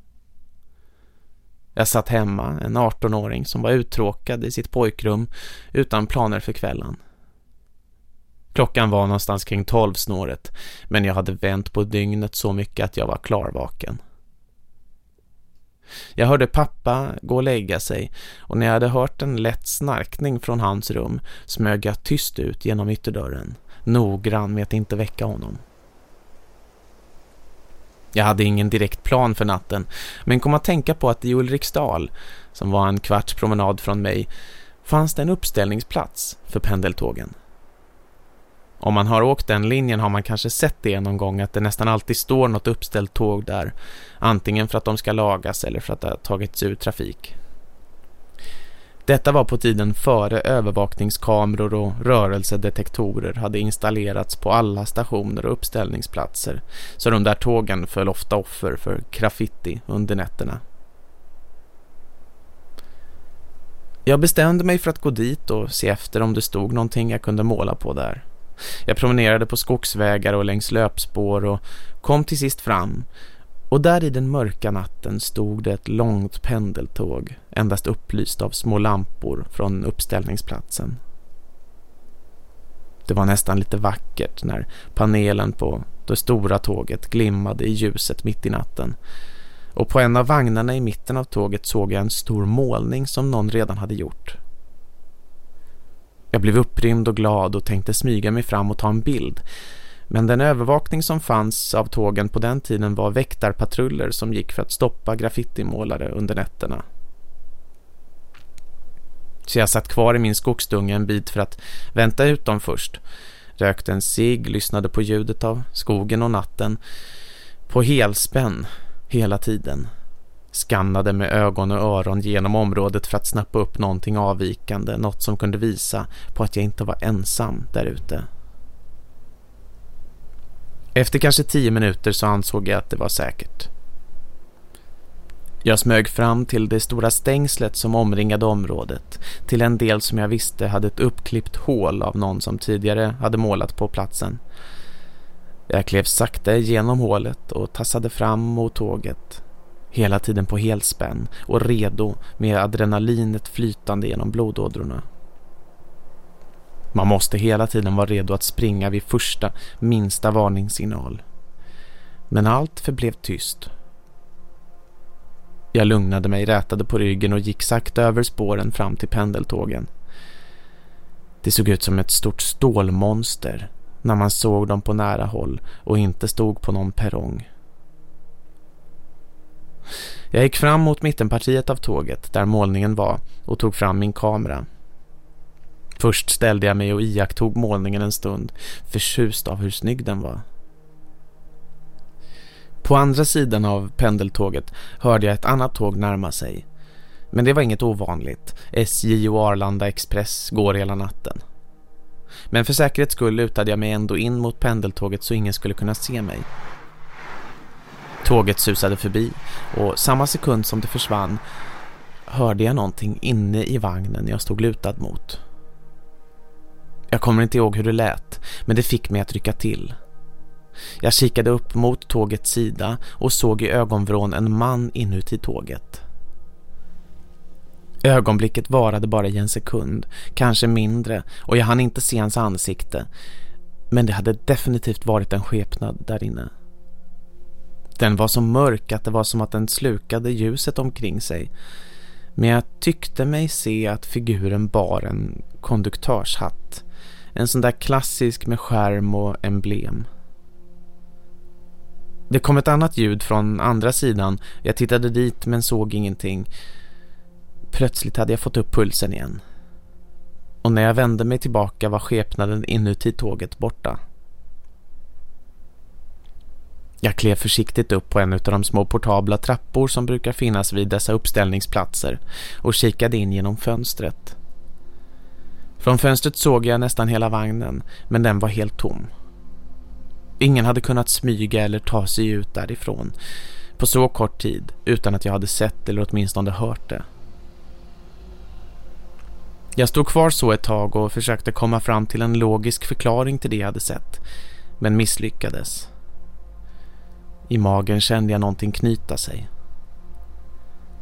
Jag satt hemma, en 18-åring som var uttråkad i sitt pojkrum utan planer för kvällen. Klockan var någonstans kring tolvsnåret men jag hade vänt på dygnet så mycket att jag var klarvaken. Jag hörde pappa gå och lägga sig och när jag hade hört en lätt snarkning från hans rum smög jag tyst ut genom ytterdörren noggrann med att inte väcka honom. Jag hade ingen direkt plan för natten, men kom att tänka på att i Ulriksdal, som var en kvarts promenad från mig, fanns det en uppställningsplats för pendeltågen. Om man har åkt den linjen har man kanske sett det någon gång att det nästan alltid står något uppställt tåg där, antingen för att de ska lagas eller för att det har tagits ur trafik. Detta var på tiden före övervakningskameror och rörelsedetektorer hade installerats på alla stationer och uppställningsplatser så de där tågen föll ofta offer för graffiti under nätterna. Jag bestämde mig för att gå dit och se efter om det stod någonting jag kunde måla på där. Jag promenerade på skogsvägar och längs löpspår och kom till sist fram och där i den mörka natten stod det ett långt pendeltåg, endast upplyst av små lampor från uppställningsplatsen. Det var nästan lite vackert när panelen på det stora tåget glimmade i ljuset mitt i natten. Och på en av vagnarna i mitten av tåget såg jag en stor målning som någon redan hade gjort. Jag blev upprymd och glad och tänkte smyga mig fram och ta en bild- men den övervakning som fanns av tågen på den tiden var väktarpatruller som gick för att stoppa graffitimålare under nätterna. Så jag satt kvar i min skogsdunge en bit för att vänta ut dem först. Rökte en cigg, lyssnade på ljudet av skogen och natten. På helspänn, hela tiden. Skannade med ögon och öron genom området för att snappa upp någonting avvikande. Något som kunde visa på att jag inte var ensam där ute. Efter kanske tio minuter så ansåg jag att det var säkert. Jag smög fram till det stora stängslet som omringade området, till en del som jag visste hade ett uppklippt hål av någon som tidigare hade målat på platsen. Jag klev sakta igenom hålet och tassade fram mot tåget, hela tiden på helspänn och redo med adrenalinet flytande genom blodådrorna. Man måste hela tiden vara redo att springa vid första, minsta varningssignal. Men allt förblev tyst. Jag lugnade mig, rätade på ryggen och gick sakta över spåren fram till pendeltågen. Det såg ut som ett stort stålmonster när man såg dem på nära håll och inte stod på någon perrong. Jag gick fram mot mittenpartiet av tåget där målningen var och tog fram min kamera. Först ställde jag mig och iakttog målningen en stund, förtjust av hur snygg den var. På andra sidan av pendeltåget hörde jag ett annat tåg närma sig. Men det var inget ovanligt. SJ och Arlanda Express går hela natten. Men för säkerhets skull lutade jag mig ändå in mot pendeltåget så ingen skulle kunna se mig. Tåget susade förbi och samma sekund som det försvann hörde jag någonting inne i vagnen jag stod lutad mot. Jag kommer inte ihåg hur det lät, men det fick mig att rycka till. Jag kikade upp mot tågets sida och såg i ögonvrån en man inuti tåget. Ögonblicket varade bara i en sekund, kanske mindre, och jag hann inte se hans ansikte. Men det hade definitivt varit en skepnad där inne. Den var så mörk att det var som att den slukade ljuset omkring sig. Men jag tyckte mig se att figuren bar en konduktörshatt. En sån där klassisk med skärm och emblem. Det kom ett annat ljud från andra sidan. Jag tittade dit men såg ingenting. Plötsligt hade jag fått upp pulsen igen. Och när jag vände mig tillbaka var skepnaden inuti tåget borta. Jag klev försiktigt upp på en av de små portabla trappor som brukar finnas vid dessa uppställningsplatser och kikade in genom fönstret. Från fönstret såg jag nästan hela vagnen, men den var helt tom. Ingen hade kunnat smyga eller ta sig ut därifrån på så kort tid utan att jag hade sett eller åtminstone hört det. Jag stod kvar så ett tag och försökte komma fram till en logisk förklaring till det jag hade sett, men misslyckades. I magen kände jag någonting knyta sig.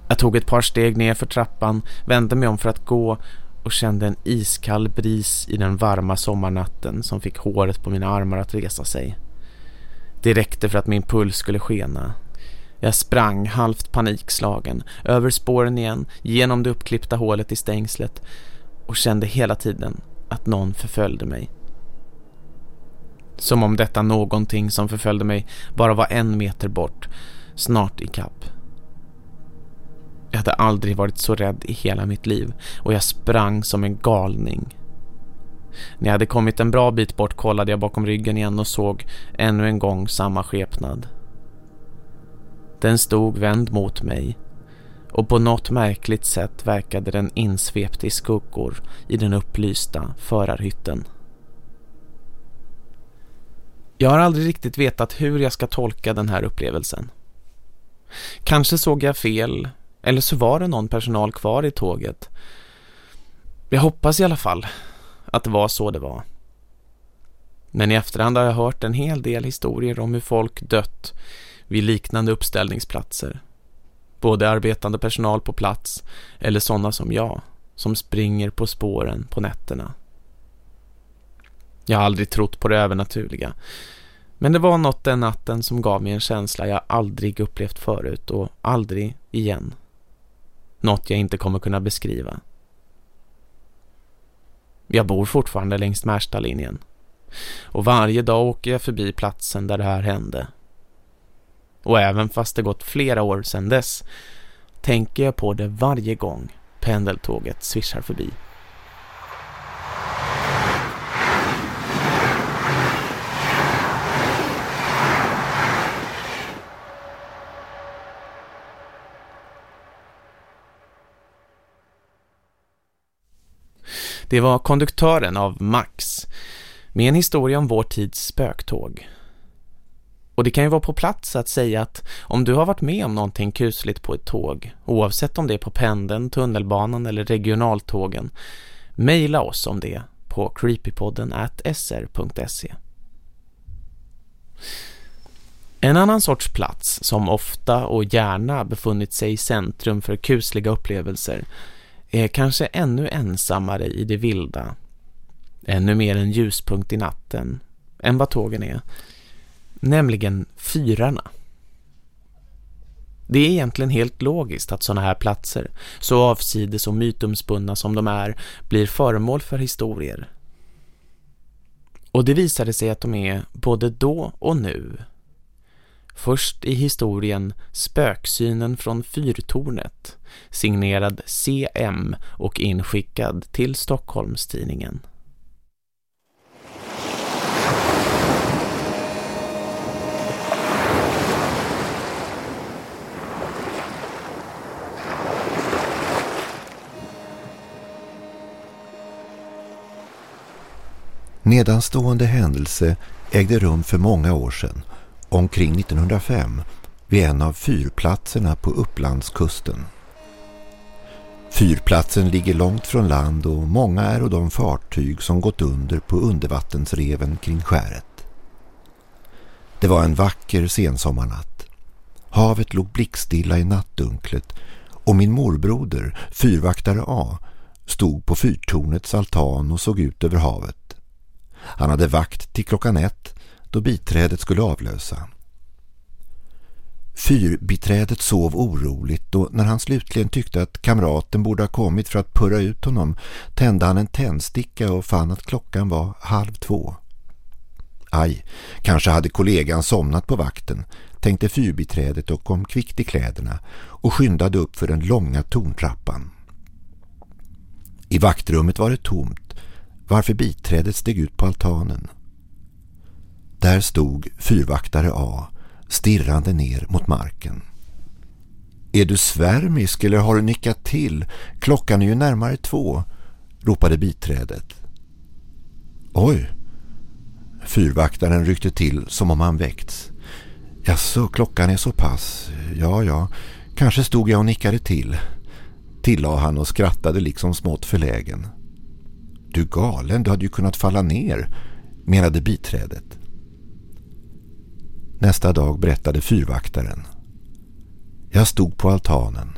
Jag tog ett par steg ner för trappan, vände mig om för att gå och kände en iskall bris i den varma sommarnatten som fick håret på mina armar att resa sig. Det räckte för att min puls skulle skena. Jag sprang halvt panikslagen, över spåren igen, genom det uppklippta hålet i stängslet och kände hela tiden att någon förföljde mig. Som om detta någonting som förföljde mig bara var en meter bort, snart i kapp. Jag hade aldrig varit så rädd i hela mitt liv och jag sprang som en galning. När jag hade kommit en bra bit bort kollade jag bakom ryggen igen och såg ännu en gång samma skepnad. Den stod vänd mot mig och på något märkligt sätt verkade den insvept i skuggor i den upplysta förarhytten. Jag har aldrig riktigt vetat hur jag ska tolka den här upplevelsen. Kanske såg jag fel, eller så var det någon personal kvar i tåget. Jag hoppas i alla fall att det var så det var. Men i efterhand har jag hört en hel del historier om hur folk dött vid liknande uppställningsplatser. Både arbetande personal på plats eller sådana som jag som springer på spåren på nätterna. Jag har aldrig trott på det övernaturliga. Men det var något den natten som gav mig en känsla jag aldrig upplevt förut och aldrig igen. Något jag inte kommer kunna beskriva. Jag bor fortfarande längs Märstalinjen. Och varje dag åker jag förbi platsen där det här hände. Och även fast det gått flera år sedan dess tänker jag på det varje gång pendeltåget svischar förbi. Det var konduktören av Max med en historia om vår tids spöktåg. Och det kan ju vara på plats att säga att om du har varit med om någonting kusligt på ett tåg, oavsett om det är på pendeln, tunnelbanan eller regionaltågen, mejla oss om det på creepypodden at sr.se. En annan sorts plats som ofta och gärna befunnit sig i centrum för kusliga upplevelser är kanske ännu ensammare i det vilda. Ännu mer en ljuspunkt i natten än vad tågen är. Nämligen fyrarna. Det är egentligen helt logiskt att sådana här platser, så avsides och mytomspunna som de är, blir föremål för historier. Och det visade sig att de är både då och nu. Först i historien Spöksynen från fyrtornet, signerad CM och inskickad till Stockholmstidningen. Nedanstående händelse ägde rum för många år sedan, omkring 1905, vid en av fyrplatserna på Upplandskusten. Fyrplatsen ligger långt från land och många är de fartyg som gått under på undervattensreven kring skäret. Det var en vacker sensommarnatt. Havet låg blickstilla i nattdunklet och min morbroder, fyrvaktare A, stod på fyrtornets altan och såg ut över havet. Han hade vakt till klockan ett då biträdet skulle avlösa. Fyrbiträdet sov oroligt och när han slutligen tyckte att kamraten borde ha kommit för att purra ut honom tände han en tändsticka och fann att klockan var halv två. Aj, kanske hade kollegan somnat på vakten, tänkte fyrbiträdet och kom kvickt i kläderna och skyndade upp för den långa torntrappan. I vaktrummet var det tomt, varför biträdet steg ut på altanen. Där stod fyrvaktare A, stirrande ner mot marken. Är du svärmisk eller har du nickat till? Klockan är ju närmare två, ropade biträdet. Oj! Fyrvaktaren ryckte till som om han väckts. Jaså, klockan är så pass. Ja, ja. Kanske stod jag och nickade till. Tillade han och skrattade liksom smått förlägen. Du galen, du hade ju kunnat falla ner, menade biträdet. Nästa dag berättade fyrvaktaren. Jag stod på altanen.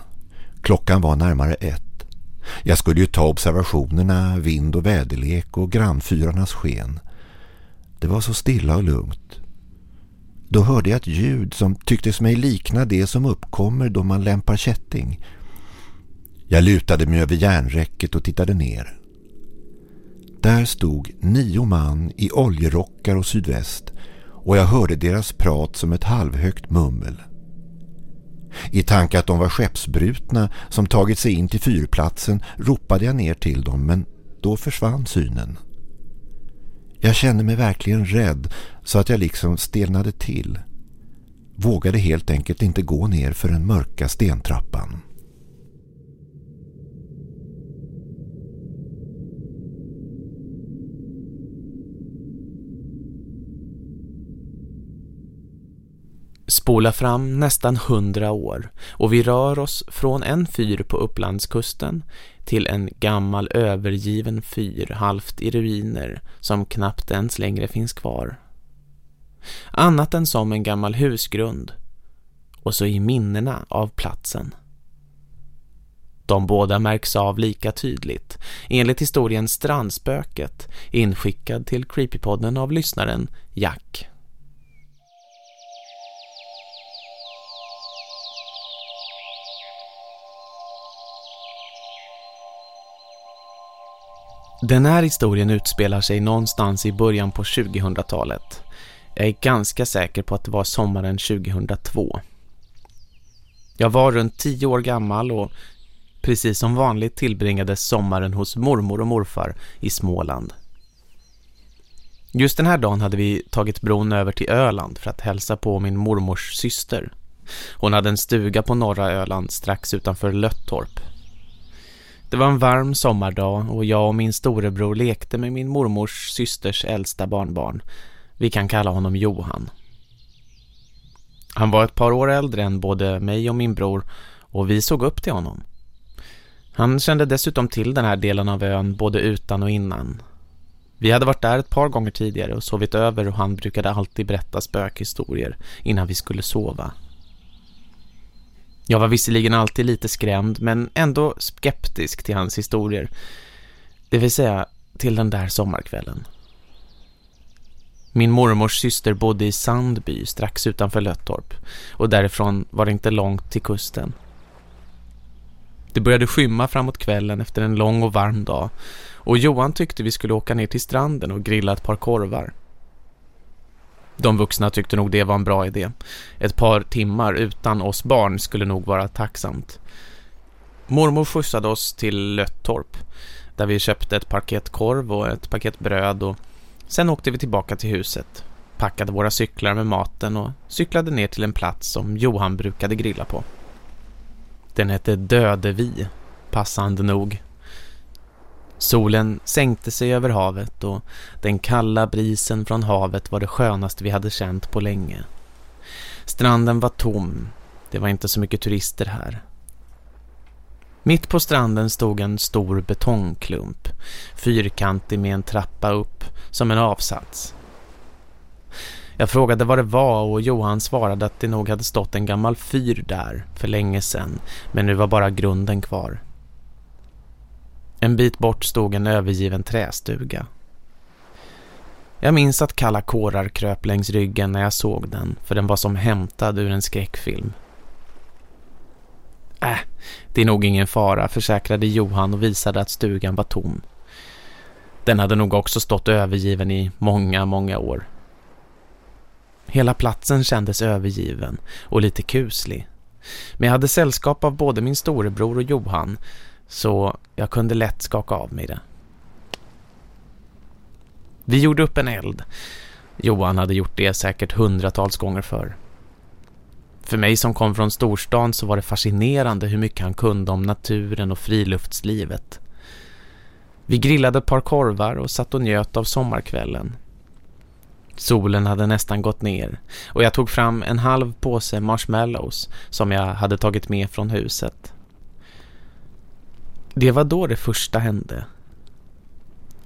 Klockan var närmare ett. Jag skulle ju ta observationerna, vind- och väderlek och grannfyrarnas sken. Det var så stilla och lugnt. Då hörde jag ett ljud som tycktes mig likna det som uppkommer då man lämpar kätting. Jag lutade mig över järnräcket och tittade ner. Där stod nio man i oljerockar och sydväst och jag hörde deras prat som ett halvhögt mummel. I tanke att de var skeppsbrutna som tagit sig in till fyrplatsen ropade jag ner till dem men då försvann synen. Jag kände mig verkligen rädd så att jag liksom stelnade till. Vågade helt enkelt inte gå ner för den mörka stentrappan. Spola fram nästan hundra år och vi rör oss från en fyr på Upplandskusten till en gammal övergiven fyr halvt i ruiner som knappt ens längre finns kvar. Annat än som en gammal husgrund och så i minnena av platsen. De båda märks av lika tydligt, enligt historien Strandspöket, inskickad till Creepypodden av lyssnaren Jack. Den här historien utspelar sig någonstans i början på 2000-talet. Jag är ganska säker på att det var sommaren 2002. Jag var runt 10 år gammal och precis som vanligt tillbringade sommaren hos mormor och morfar i Småland. Just den här dagen hade vi tagit bron över till Öland för att hälsa på min mormors syster. Hon hade en stuga på norra Öland strax utanför Löttorp. Det var en varm sommardag och jag och min storebror lekte med min mormors systers äldsta barnbarn. Vi kan kalla honom Johan. Han var ett par år äldre än både mig och min bror och vi såg upp till honom. Han kände dessutom till den här delen av ön både utan och innan. Vi hade varit där ett par gånger tidigare och sovit över och han brukade alltid berätta spökhistorier innan vi skulle sova. Jag var visserligen alltid lite skrämd men ändå skeptisk till hans historier. Det vill säga till den där sommarkvällen. Min mormors syster bodde i Sandby strax utanför Löttorp och därifrån var det inte långt till kusten. Det började skymma framåt kvällen efter en lång och varm dag och Johan tyckte vi skulle åka ner till stranden och grilla ett par korvar. De vuxna tyckte nog det var en bra idé. Ett par timmar utan oss barn skulle nog vara tacksamt. Mormor skjutsade oss till Löttorp där vi köpte ett paket korv och ett paket bröd och sen åkte vi tillbaka till huset. Packade våra cyklar med maten och cyklade ner till en plats som Johan brukade grilla på. Den hette Dödevi, passande nog. Solen sänkte sig över havet och den kalla brisen från havet var det skönaste vi hade känt på länge. Stranden var tom. Det var inte så mycket turister här. Mitt på stranden stod en stor betongklump, fyrkantig med en trappa upp, som en avsats. Jag frågade vad det var och Johan svarade att det nog hade stått en gammal fyr där för länge sedan, men nu var bara grunden kvar. En bit bort stod en övergiven trästuga. Jag minns att kalla kårar kröp längs ryggen när jag såg den, för den var som hämtad ur en skräckfilm. Äh, det är nog ingen fara, försäkrade Johan och visade att stugan var tom. Den hade nog också stått övergiven i många, många år. Hela platsen kändes övergiven och lite kuslig. Men jag hade sällskap av både min storebror och Johan så jag kunde lätt skaka av mig det. Vi gjorde upp en eld. Johan hade gjort det säkert hundratals gånger förr. För mig som kom från storstan så var det fascinerande hur mycket han kunde om naturen och friluftslivet. Vi grillade ett par korvar och satt och njöt av sommarkvällen. Solen hade nästan gått ner och jag tog fram en halv påse marshmallows som jag hade tagit med från huset. Det var då det första hände.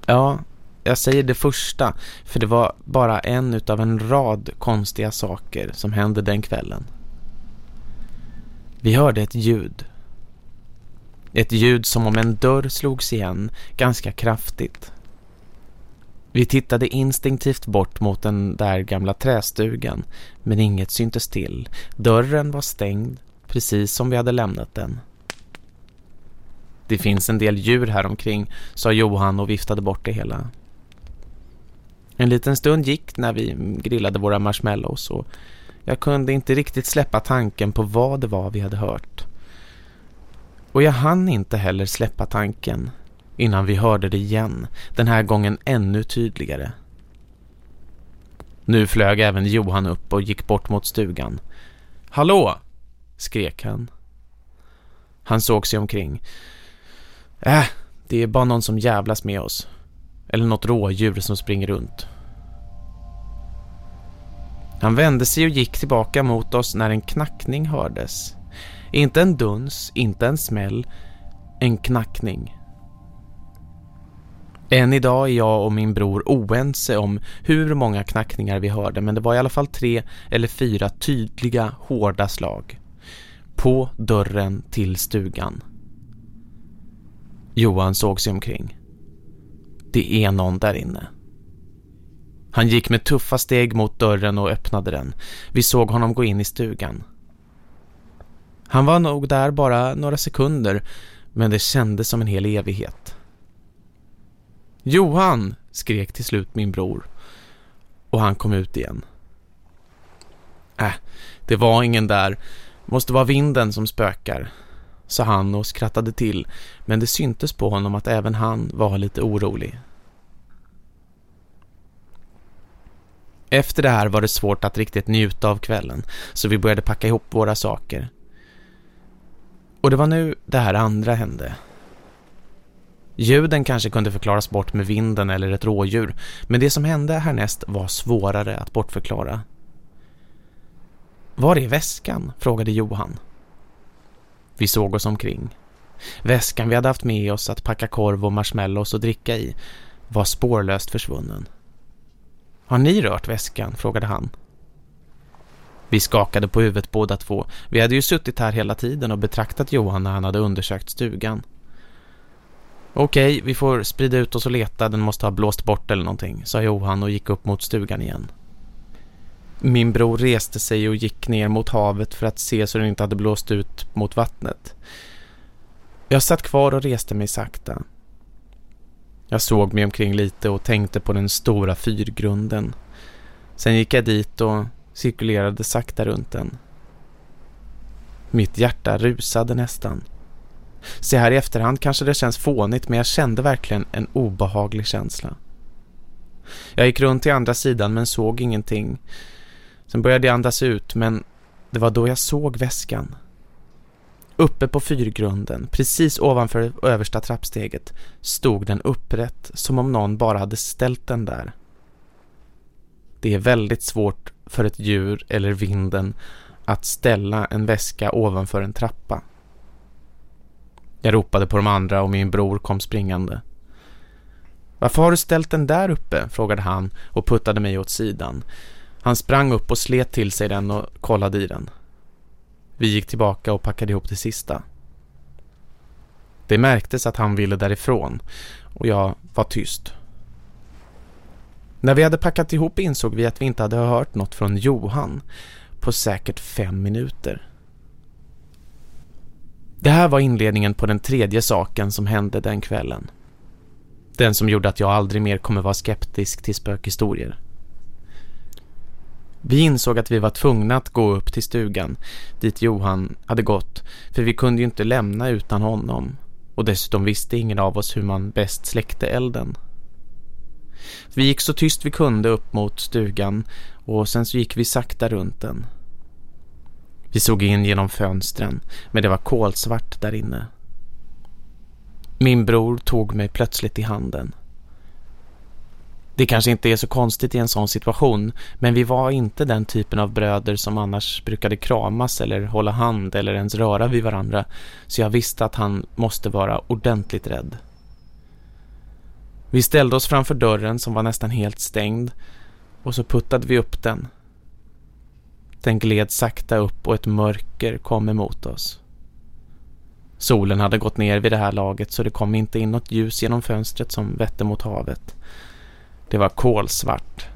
Ja, jag säger det första för det var bara en utav en rad konstiga saker som hände den kvällen. Vi hörde ett ljud. Ett ljud som om en dörr slogs igen ganska kraftigt. Vi tittade instinktivt bort mot den där gamla trästugan men inget syntes till. Dörren var stängd precis som vi hade lämnat den. Det finns en del djur här omkring, sa Johan och viftade bort det hela. En liten stund gick när vi grillade våra marshmallows och jag kunde inte riktigt släppa tanken på vad det var vi hade hört. Och jag hann inte heller släppa tanken innan vi hörde det igen, den här gången ännu tydligare. Nu flög även Johan upp och gick bort mot stugan. Hallå! skrek han. Han såg sig omkring. Äh, det är bara någon som jävlas med oss. Eller något rådjur som springer runt. Han vände sig och gick tillbaka mot oss när en knackning hördes. Inte en duns, inte en smäll, en knackning. Än idag är jag och min bror oense om hur många knackningar vi hörde men det var i alla fall tre eller fyra tydliga, hårda slag. På dörren till stugan. Johan såg sig omkring. Det är någon där inne. Han gick med tuffa steg mot dörren och öppnade den. Vi såg honom gå in i stugan. Han var nog där bara några sekunder, men det kändes som en hel evighet. Johan, skrek till slut min bror. Och han kom ut igen. Äh, det var ingen där. Måste vara vinden som spökar, sa han och skrattade till. Men det syntes på honom att även han var lite orolig. Efter det här var det svårt att riktigt njuta av kvällen, så vi började packa ihop våra saker. Och det var nu det här andra hände. Ljuden kanske kunde förklaras bort med vinden eller ett rådjur, men det som hände härnäst var svårare att bortförklara. Var är väskan? frågade Johan. Vi såg oss omkring. Väskan vi hade haft med oss att packa korv och marshmallows och dricka i var spårlöst försvunnen. Har ni rört väskan? frågade han. Vi skakade på huvudet båda två. Vi hade ju suttit här hela tiden och betraktat Johan när han hade undersökt stugan. Okej, vi får sprida ut oss och leta. Den måste ha blåst bort eller någonting, sa Johan och gick upp mot stugan igen. Min bror reste sig och gick ner mot havet för att se så den inte hade blåst ut mot vattnet. Jag satt kvar och reste mig sakta. Jag såg mig omkring lite och tänkte på den stora fyrgrunden. Sen gick jag dit och cirkulerade sakta runt den. Mitt hjärta rusade nästan. Se här i efterhand kanske det känns fånigt men jag kände verkligen en obehaglig känsla. Jag gick runt till andra sidan men såg ingenting. Sen började jag andas ut men det var då jag såg väskan. Uppe på fyrgrunden, precis ovanför översta trappsteget, stod den upprätt som om någon bara hade ställt den där. Det är väldigt svårt för ett djur eller vinden att ställa en väska ovanför en trappa. Jag ropade på de andra och min bror kom springande. Varför har du ställt den där uppe? frågade han och puttade mig åt sidan. Han sprang upp och slet till sig den och kollade i den. Vi gick tillbaka och packade ihop det sista. Det märktes att han ville därifrån och jag var tyst. När vi hade packat ihop insåg vi att vi inte hade hört något från Johan på säkert fem minuter. Det här var inledningen på den tredje saken som hände den kvällen. Den som gjorde att jag aldrig mer kommer vara skeptisk till spökhistorier. Vi insåg att vi var tvungna att gå upp till stugan dit Johan hade gått för vi kunde ju inte lämna utan honom och dessutom visste ingen av oss hur man bäst släckte elden. Vi gick så tyst vi kunde upp mot stugan och sen så gick vi sakta runt den. Vi såg in genom fönstren men det var kolsvart där inne. Min bror tog mig plötsligt i handen. Det kanske inte är så konstigt i en sån situation men vi var inte den typen av bröder som annars brukade kramas eller hålla hand eller ens röra vid varandra så jag visste att han måste vara ordentligt rädd. Vi ställde oss framför dörren som var nästan helt stängd och så puttade vi upp den. Den gled sakta upp och ett mörker kom emot oss. Solen hade gått ner vid det här laget så det kom inte in något ljus genom fönstret som vette mot havet. Det var kolsvart.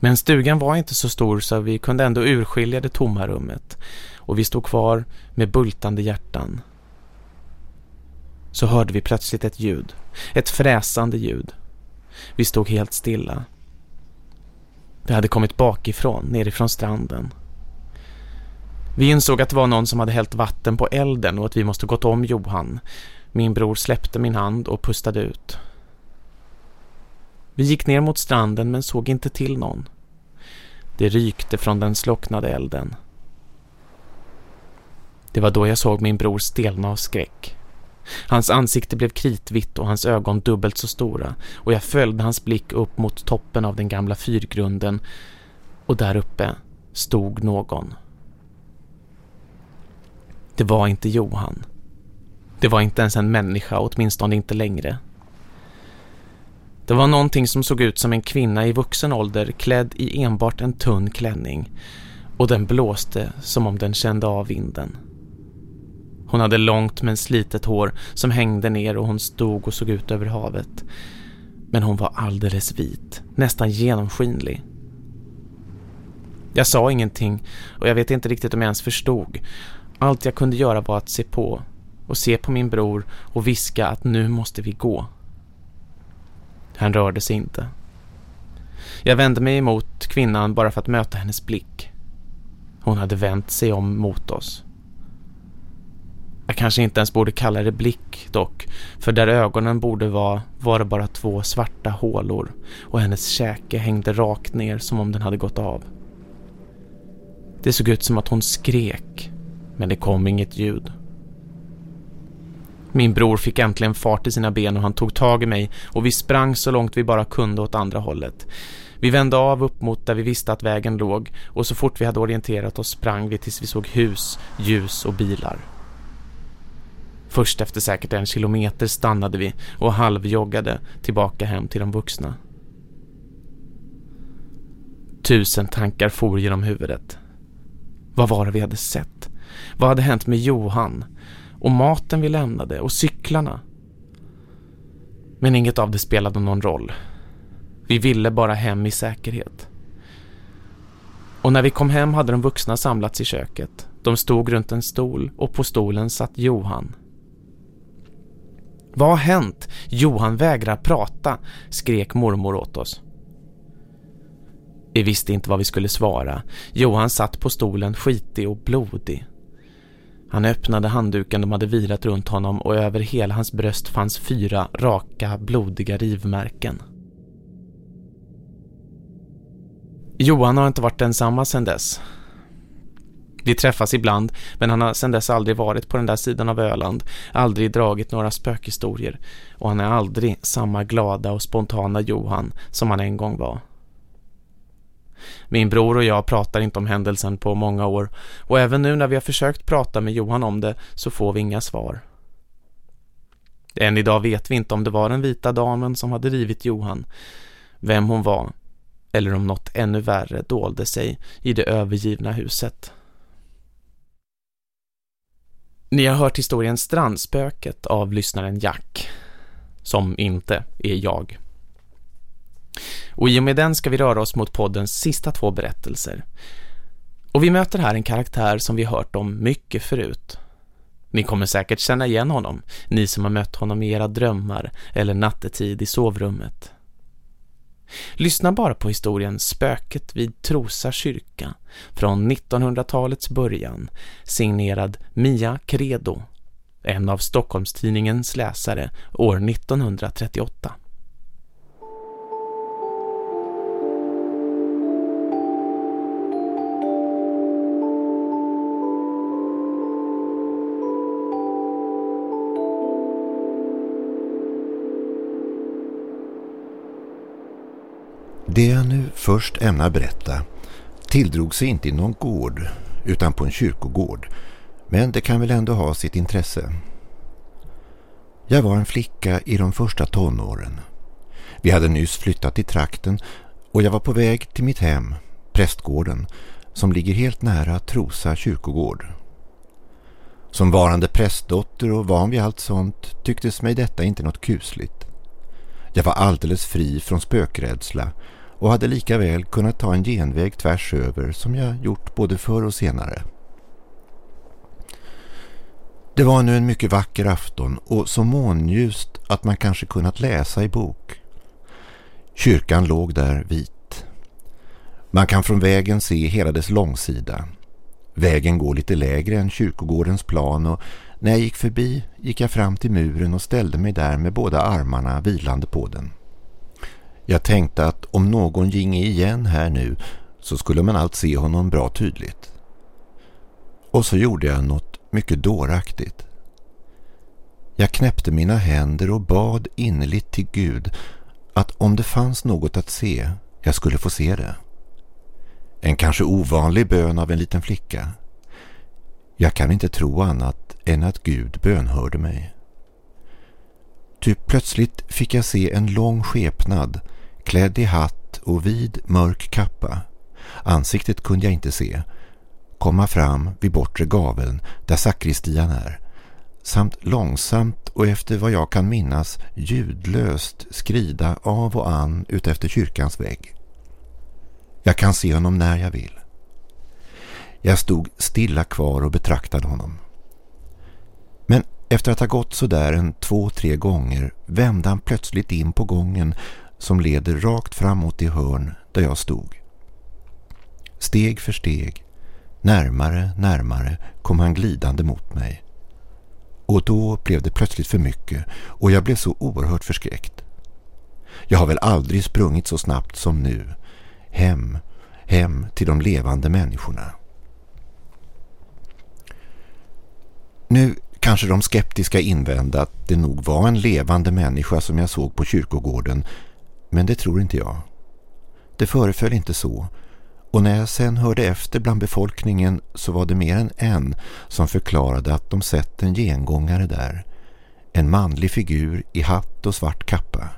Men stugan var inte så stor så vi kunde ändå urskilja det tomma rummet och vi stod kvar med bultande hjärtan. Så hörde vi plötsligt ett ljud, ett fräsande ljud. Vi stod helt stilla. Det hade kommit bakifrån, nerifrån stranden. Vi insåg att det var någon som hade hällt vatten på elden och att vi måste gått om Johan. Min bror släppte min hand och pustade ut. Vi gick ner mot stranden men såg inte till någon. Det rykte från den slocknade elden. Det var då jag såg min bror stelna av skräck. Hans ansikte blev kritvitt och hans ögon dubbelt så stora och jag följde hans blick upp mot toppen av den gamla fyrgrunden och där uppe stod någon. Det var inte Johan. Det var inte ens en människa, åtminstone inte längre. Det var någonting som såg ut som en kvinna i vuxen ålder klädd i enbart en tunn klänning och den blåste som om den kände av vinden. Hon hade långt men slitet hår som hängde ner och hon stod och såg ut över havet. Men hon var alldeles vit, nästan genomskinlig. Jag sa ingenting och jag vet inte riktigt om jag ens förstod. Allt jag kunde göra var att se på och se på min bror och viska att nu måste vi gå. Han rörde sig inte. Jag vände mig emot kvinnan bara för att möta hennes blick. Hon hade vänt sig om mot oss. Jag kanske inte ens borde kalla det blick dock, för där ögonen borde vara var det bara två svarta hålor och hennes käke hängde rakt ner som om den hade gått av. Det såg ut som att hon skrek, men det kom inget ljud. Min bror fick äntligen fart i sina ben och han tog tag i mig och vi sprang så långt vi bara kunde åt andra hållet. Vi vände av upp mot där vi visste att vägen låg och så fort vi hade orienterat oss sprang vi tills vi såg hus, ljus och bilar. Först efter säkert en kilometer stannade vi och halvjoggade tillbaka hem till de vuxna. Tusen tankar for genom huvudet. Vad var det vi hade sett? Vad hade hänt med Johan? Och maten vi lämnade och cyklarna? Men inget av det spelade någon roll. Vi ville bara hem i säkerhet. Och när vi kom hem hade de vuxna samlats i köket. De stod runt en stol och på stolen satt Johan. Vad har hänt? Johan vägrar prata, skrek mormor åt oss. Vi visste inte vad vi skulle svara. Johan satt på stolen skitig och blodig. Han öppnade handduken de hade virat runt honom och över hela hans bröst fanns fyra raka, blodiga rivmärken. Johan har inte varit densamma sedan dess. Vi träffas ibland, men han har sedan dess aldrig varit på den där sidan av Öland, aldrig dragit några spökhistorier och han är aldrig samma glada och spontana Johan som han en gång var. Min bror och jag pratar inte om händelsen på många år och även nu när vi har försökt prata med Johan om det så får vi inga svar. Än idag vet vi inte om det var den vita damen som hade rivit Johan, vem hon var eller om något ännu värre dolde sig i det övergivna huset. Ni har hört historien Strandspöket av lyssnaren Jack, som inte är jag. Och i och med den ska vi röra oss mot poddens sista två berättelser. Och vi möter här en karaktär som vi hört om mycket förut. Ni kommer säkert känna igen honom, ni som har mött honom i era drömmar eller nattetid i sovrummet. Lyssna bara på historien Spöket vid Trosa kyrka från 1900-talets början, signerad Mia Credo, en av Stockholmstidningens läsare år 1938. Det jag nu först ämnar berätta tilldrog sig inte i någon gård utan på en kyrkogård. Men det kan väl ändå ha sitt intresse. Jag var en flicka i de första tonåren. Vi hade nyss flyttat till trakten och jag var på väg till mitt hem, prästgården, som ligger helt nära Trosa kyrkogård. Som varande prästdotter och van vid allt sånt tycktes mig detta inte något kusligt. Jag var alldeles fri från spökrädsla och hade lika väl kunnat ta en genväg tvärs över som jag gjort både förr och senare. Det var nu en mycket vacker afton och så månljust att man kanske kunnat läsa i bok. Kyrkan låg där vit. Man kan från vägen se hela dess långsida. Vägen går lite lägre än kyrkogårdens plan och när jag gick förbi gick jag fram till muren och ställde mig där med båda armarna vilande på den. Jag tänkte att om någon ginge igen här nu så skulle man allt se honom bra tydligt. Och så gjorde jag något mycket dåraktigt. Jag knäppte mina händer och bad innerligt till Gud att om det fanns något att se, jag skulle få se det. En kanske ovanlig bön av en liten flicka. Jag kan inte tro annat än att Gud bönhörde mig. Ty plötsligt fick jag se en lång skepnad klädd i hatt och vid mörk kappa. Ansiktet kunde jag inte se. Komma fram vid bortre gaveln där sakristian är samt långsamt och efter vad jag kan minnas ljudlöst skrida av och an utefter kyrkans vägg. Jag kan se honom när jag vill. Jag stod stilla kvar och betraktade honom. Men efter att ha gått så där en två, tre gånger vände han plötsligt in på gången som leder rakt framåt i hörn där jag stod. Steg för steg, närmare, närmare kom han glidande mot mig. Och då blev det plötsligt för mycket och jag blev så oerhört förskräckt. Jag har väl aldrig sprungit så snabbt som nu. Hem, hem till de levande människorna. Nu kanske de skeptiska invände att det nog var en levande människa som jag såg på kyrkogården men det tror inte jag. Det föreföll inte så. Och när jag sen hörde efter bland befolkningen så var det mer än en som förklarade att de sett en gengångare där. En manlig figur i hatt och svart kappa.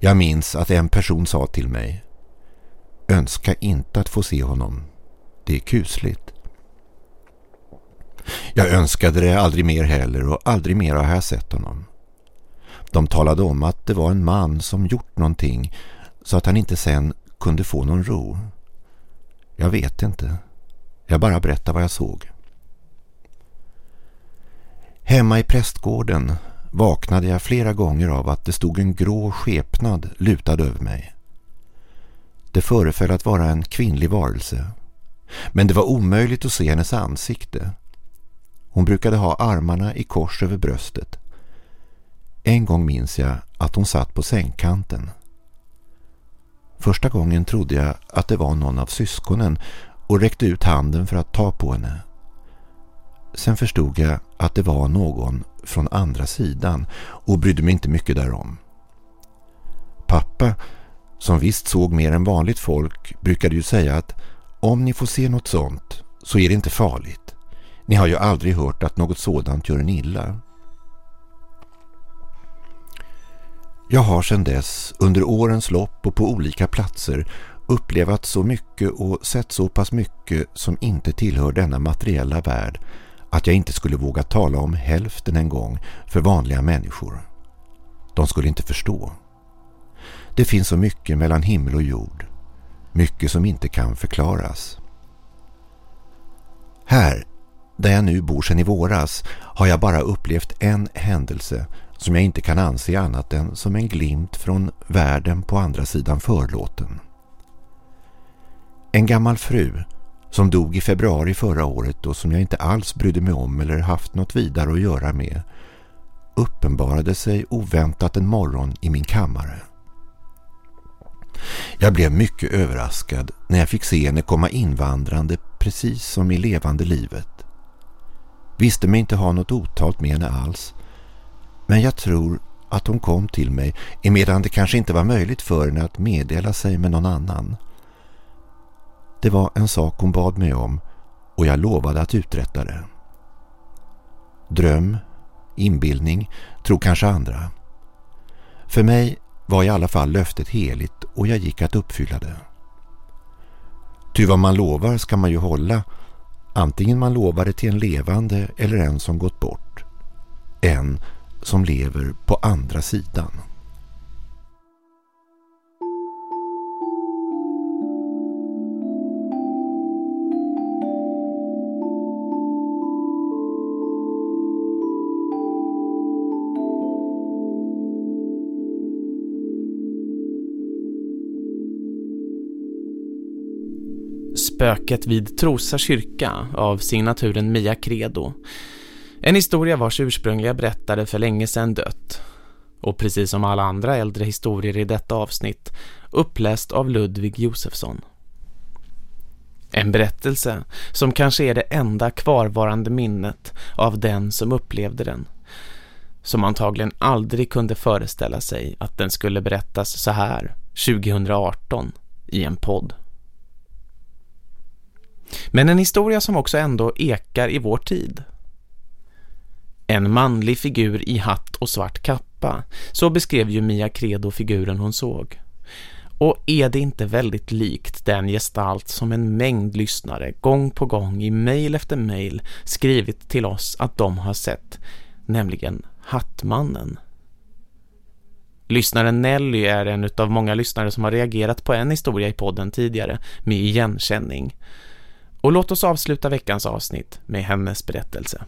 Jag minns att en person sa till mig Önska inte att få se honom. Det är kusligt. Jag önskade det aldrig mer heller och aldrig mer har jag sett honom. De talade om att det var en man som gjort någonting så att han inte sen kunde få någon ro. Jag vet inte. Jag bara berättar vad jag såg. Hemma i prästgården vaknade jag flera gånger av att det stod en grå skepnad lutad över mig. Det föreföll att vara en kvinnlig varelse. Men det var omöjligt att se hennes ansikte. Hon brukade ha armarna i kors över bröstet. En gång minns jag att hon satt på sängkanten. Första gången trodde jag att det var någon av syskonen och räckte ut handen för att ta på henne. Sen förstod jag att det var någon från andra sidan och brydde mig inte mycket därom. Pappa, som visst såg mer än vanligt folk, brukade ju säga att om ni får se något sånt så är det inte farligt. Ni har ju aldrig hört att något sådant gör en illa. Jag har sedan dess under årens lopp och på olika platser upplevat så mycket och sett så pass mycket som inte tillhör denna materiella värld att jag inte skulle våga tala om hälften en gång för vanliga människor. De skulle inte förstå. Det finns så mycket mellan himmel och jord. Mycket som inte kan förklaras. Här, där jag nu bor sedan i våras, har jag bara upplevt en händelse som jag inte kan anse annat än som en glimt från världen på andra sidan förlåten. En gammal fru som dog i februari förra året och som jag inte alls brydde mig om eller haft något vidare att göra med uppenbarade sig oväntat en morgon i min kammare. Jag blev mycket överraskad när jag fick se henne komma invandrande precis som i levande livet. Visste mig inte ha något otalt med henne alls men jag tror att hon kom till mig emedan det kanske inte var möjligt för henne att meddela sig med någon annan. Det var en sak hon bad mig om och jag lovade att uträtta det. Dröm, inbildning, tror kanske andra. För mig var i alla fall löftet heligt och jag gick att uppfylla det. Ty vad man lovar ska man ju hålla, antingen man lovar det till en levande eller en som gått bort. En som lever på andra sidan. Spöket vid Trosa kyrka av signaturen Mia Credo. En historia vars ursprungliga berättare för länge sedan dött. Och precis som alla andra äldre historier i detta avsnitt uppläst av Ludvig Josefsson. En berättelse som kanske är det enda kvarvarande minnet av den som upplevde den. Som antagligen aldrig kunde föreställa sig att den skulle berättas så här 2018 i en podd. Men en historia som också ändå ekar i vår tid. En manlig figur i hatt och svart kappa. Så beskrev ju Mia Credo figuren hon såg. Och är det inte väldigt likt den gestalt som en mängd lyssnare gång på gång i mejl efter mejl skrivit till oss att de har sett, nämligen Hattmannen. Lyssnaren Nelly är en av många lyssnare som har reagerat på en historia i podden tidigare med igenkänning. Och låt oss avsluta veckans avsnitt med hennes berättelse.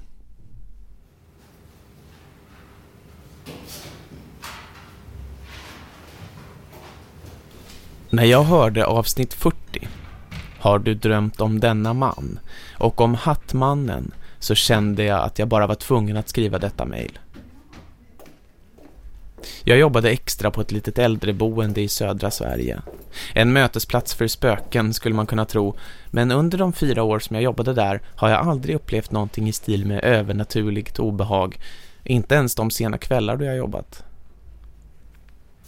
När jag hörde avsnitt 40 Har du drömt om denna man och om Hattmannen så kände jag att jag bara var tvungen att skriva detta mejl. Jag jobbade extra på ett litet äldreboende i södra Sverige. En mötesplats för spöken skulle man kunna tro, men under de fyra år som jag jobbade där har jag aldrig upplevt någonting i stil med övernaturligt obehag, inte ens de sena kvällar då jag jobbat.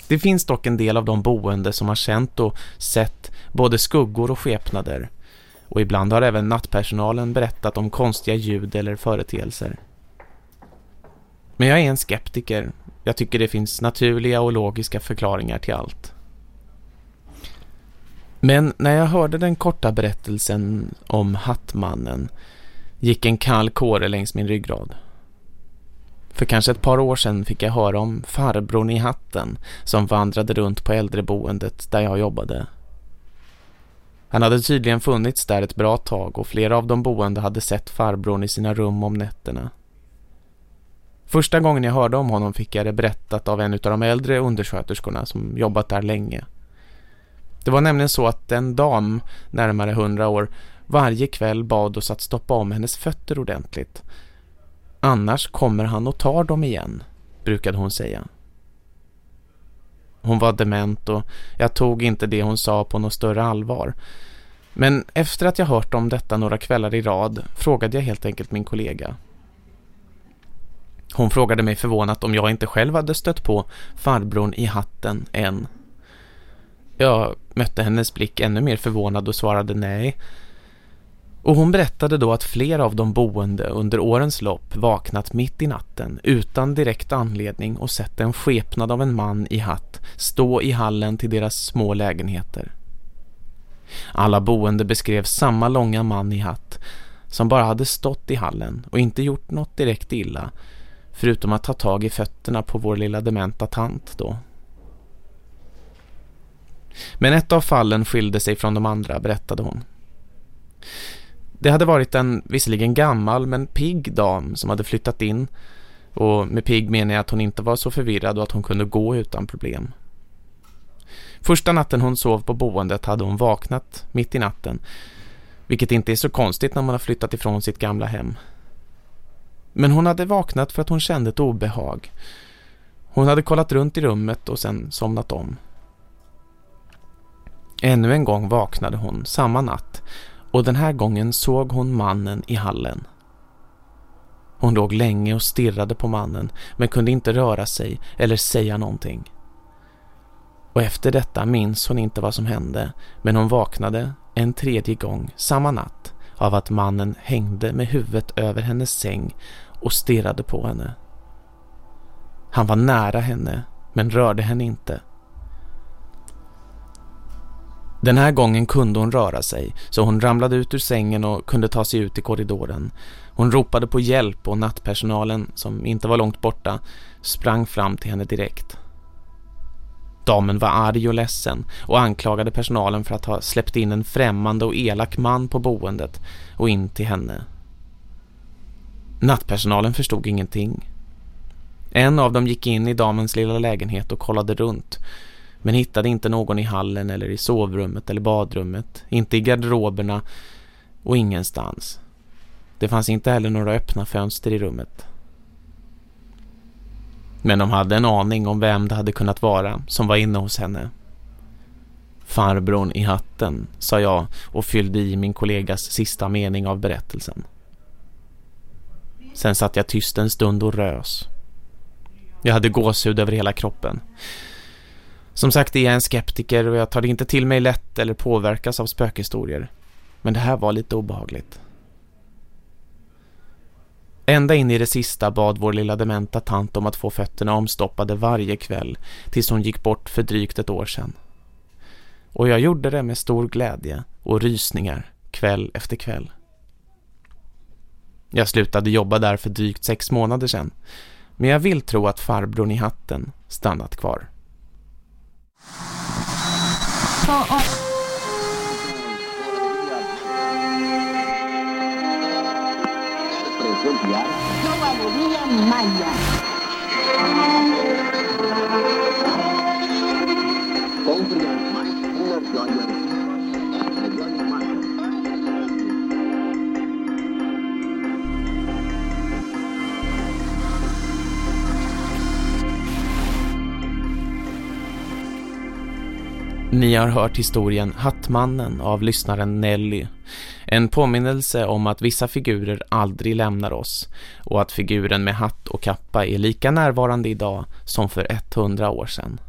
Det finns dock en del av de boende som har känt och sett både skuggor och skepnader. Och ibland har även nattpersonalen berättat om konstiga ljud eller företeelser. Men jag är en skeptiker. Jag tycker det finns naturliga och logiska förklaringar till allt. Men när jag hörde den korta berättelsen om Hattmannen gick en kall kåre längs min ryggrad. För kanske ett par år sedan fick jag höra om farbrorn i hatten som vandrade runt på äldreboendet där jag jobbade. Han hade tydligen funnits där ett bra tag och flera av de boende hade sett farbrorn i sina rum om nätterna. Första gången jag hörde om honom fick jag det berättat av en av de äldre undersköterskorna som jobbat där länge. Det var nämligen så att en dam, närmare hundra år, varje kväll bad oss att stoppa om hennes fötter ordentligt Annars kommer han och tar dem igen, brukade hon säga. Hon var dement och jag tog inte det hon sa på något större allvar. Men efter att jag hört om detta några kvällar i rad frågade jag helt enkelt min kollega. Hon frågade mig förvånat om jag inte själv hade stött på farbrorn i hatten än. Jag mötte hennes blick ännu mer förvånad och svarade nej. Och hon berättade då att flera av de boende under årens lopp vaknat mitt i natten utan direkt anledning och sett en skepnad av en man i hatt stå i hallen till deras små lägenheter. Alla boende beskrev samma långa man i hatt som bara hade stått i hallen och inte gjort något direkt illa förutom att ta tag i fötterna på vår lilla dementa tant då. Men ett av fallen skilde sig från de andra, berättade hon. Det hade varit en visserligen gammal men pigg dam som hade flyttat in och med pigg menar jag att hon inte var så förvirrad och att hon kunde gå utan problem. Första natten hon sov på boendet hade hon vaknat mitt i natten vilket inte är så konstigt när man har flyttat ifrån sitt gamla hem. Men hon hade vaknat för att hon kände ett obehag. Hon hade kollat runt i rummet och sen somnat om. Ännu en gång vaknade hon samma natt och den här gången såg hon mannen i hallen. Hon låg länge och stirrade på mannen men kunde inte röra sig eller säga någonting. Och efter detta minns hon inte vad som hände men hon vaknade en tredje gång samma natt av att mannen hängde med huvudet över hennes säng och stirrade på henne. Han var nära henne men rörde henne inte. Den här gången kunde hon röra sig så hon ramlade ut ur sängen och kunde ta sig ut i korridoren. Hon ropade på hjälp och nattpersonalen, som inte var långt borta, sprang fram till henne direkt. Damen var arg och ledsen och anklagade personalen för att ha släppt in en främmande och elak man på boendet och in till henne. Nattpersonalen förstod ingenting. En av dem gick in i damens lilla lägenhet och kollade runt- men hittade inte någon i hallen eller i sovrummet eller badrummet, inte i garderoberna och ingenstans. Det fanns inte heller några öppna fönster i rummet. Men de hade en aning om vem det hade kunnat vara som var inne hos henne. Farbron i hatten, sa jag och fyllde i min kollegas sista mening av berättelsen. Sen satt jag tyst en stund och rös. Jag hade gåshud över hela kroppen. Som sagt är jag en skeptiker och jag tar det inte till mig lätt eller påverkas av spökhistorier. Men det här var lite obehagligt. Ända in i det sista bad vår lilla dementa tant om att få fötterna omstoppade varje kväll tills hon gick bort för drygt ett år sedan. Och jag gjorde det med stor glädje och rysningar kväll efter kväll. Jag slutade jobba där för drygt sex månader sedan. Men jag vill tro att farbrorn i hatten stannat kvar. Oh, oh. María Maya. Ni har hört historien Hattmannen av lyssnaren Nelly. En påminnelse om att vissa figurer aldrig lämnar oss och att figuren med hatt och kappa är lika närvarande idag som för 100 år sedan.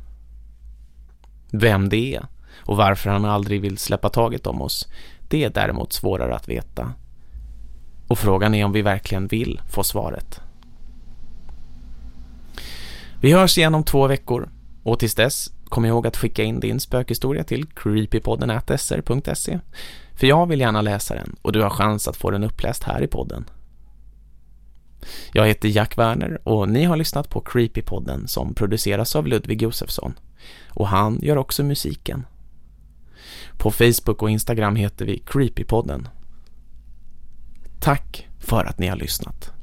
Vem det är och varför han aldrig vill släppa taget om oss, det är däremot svårare att veta. Och frågan är om vi verkligen vill få svaret. Vi hörs igen om två veckor och tills dess kom ihåg att skicka in din spökhistoria till creepypodden.sr.se för jag vill gärna läsa den och du har chans att få den uppläst här i podden. Jag heter Jack Werner och ni har lyssnat på Creepypodden som produceras av Ludvig Josefsson och han gör också musiken. På Facebook och Instagram heter vi Creepypodden. Tack för att ni har lyssnat.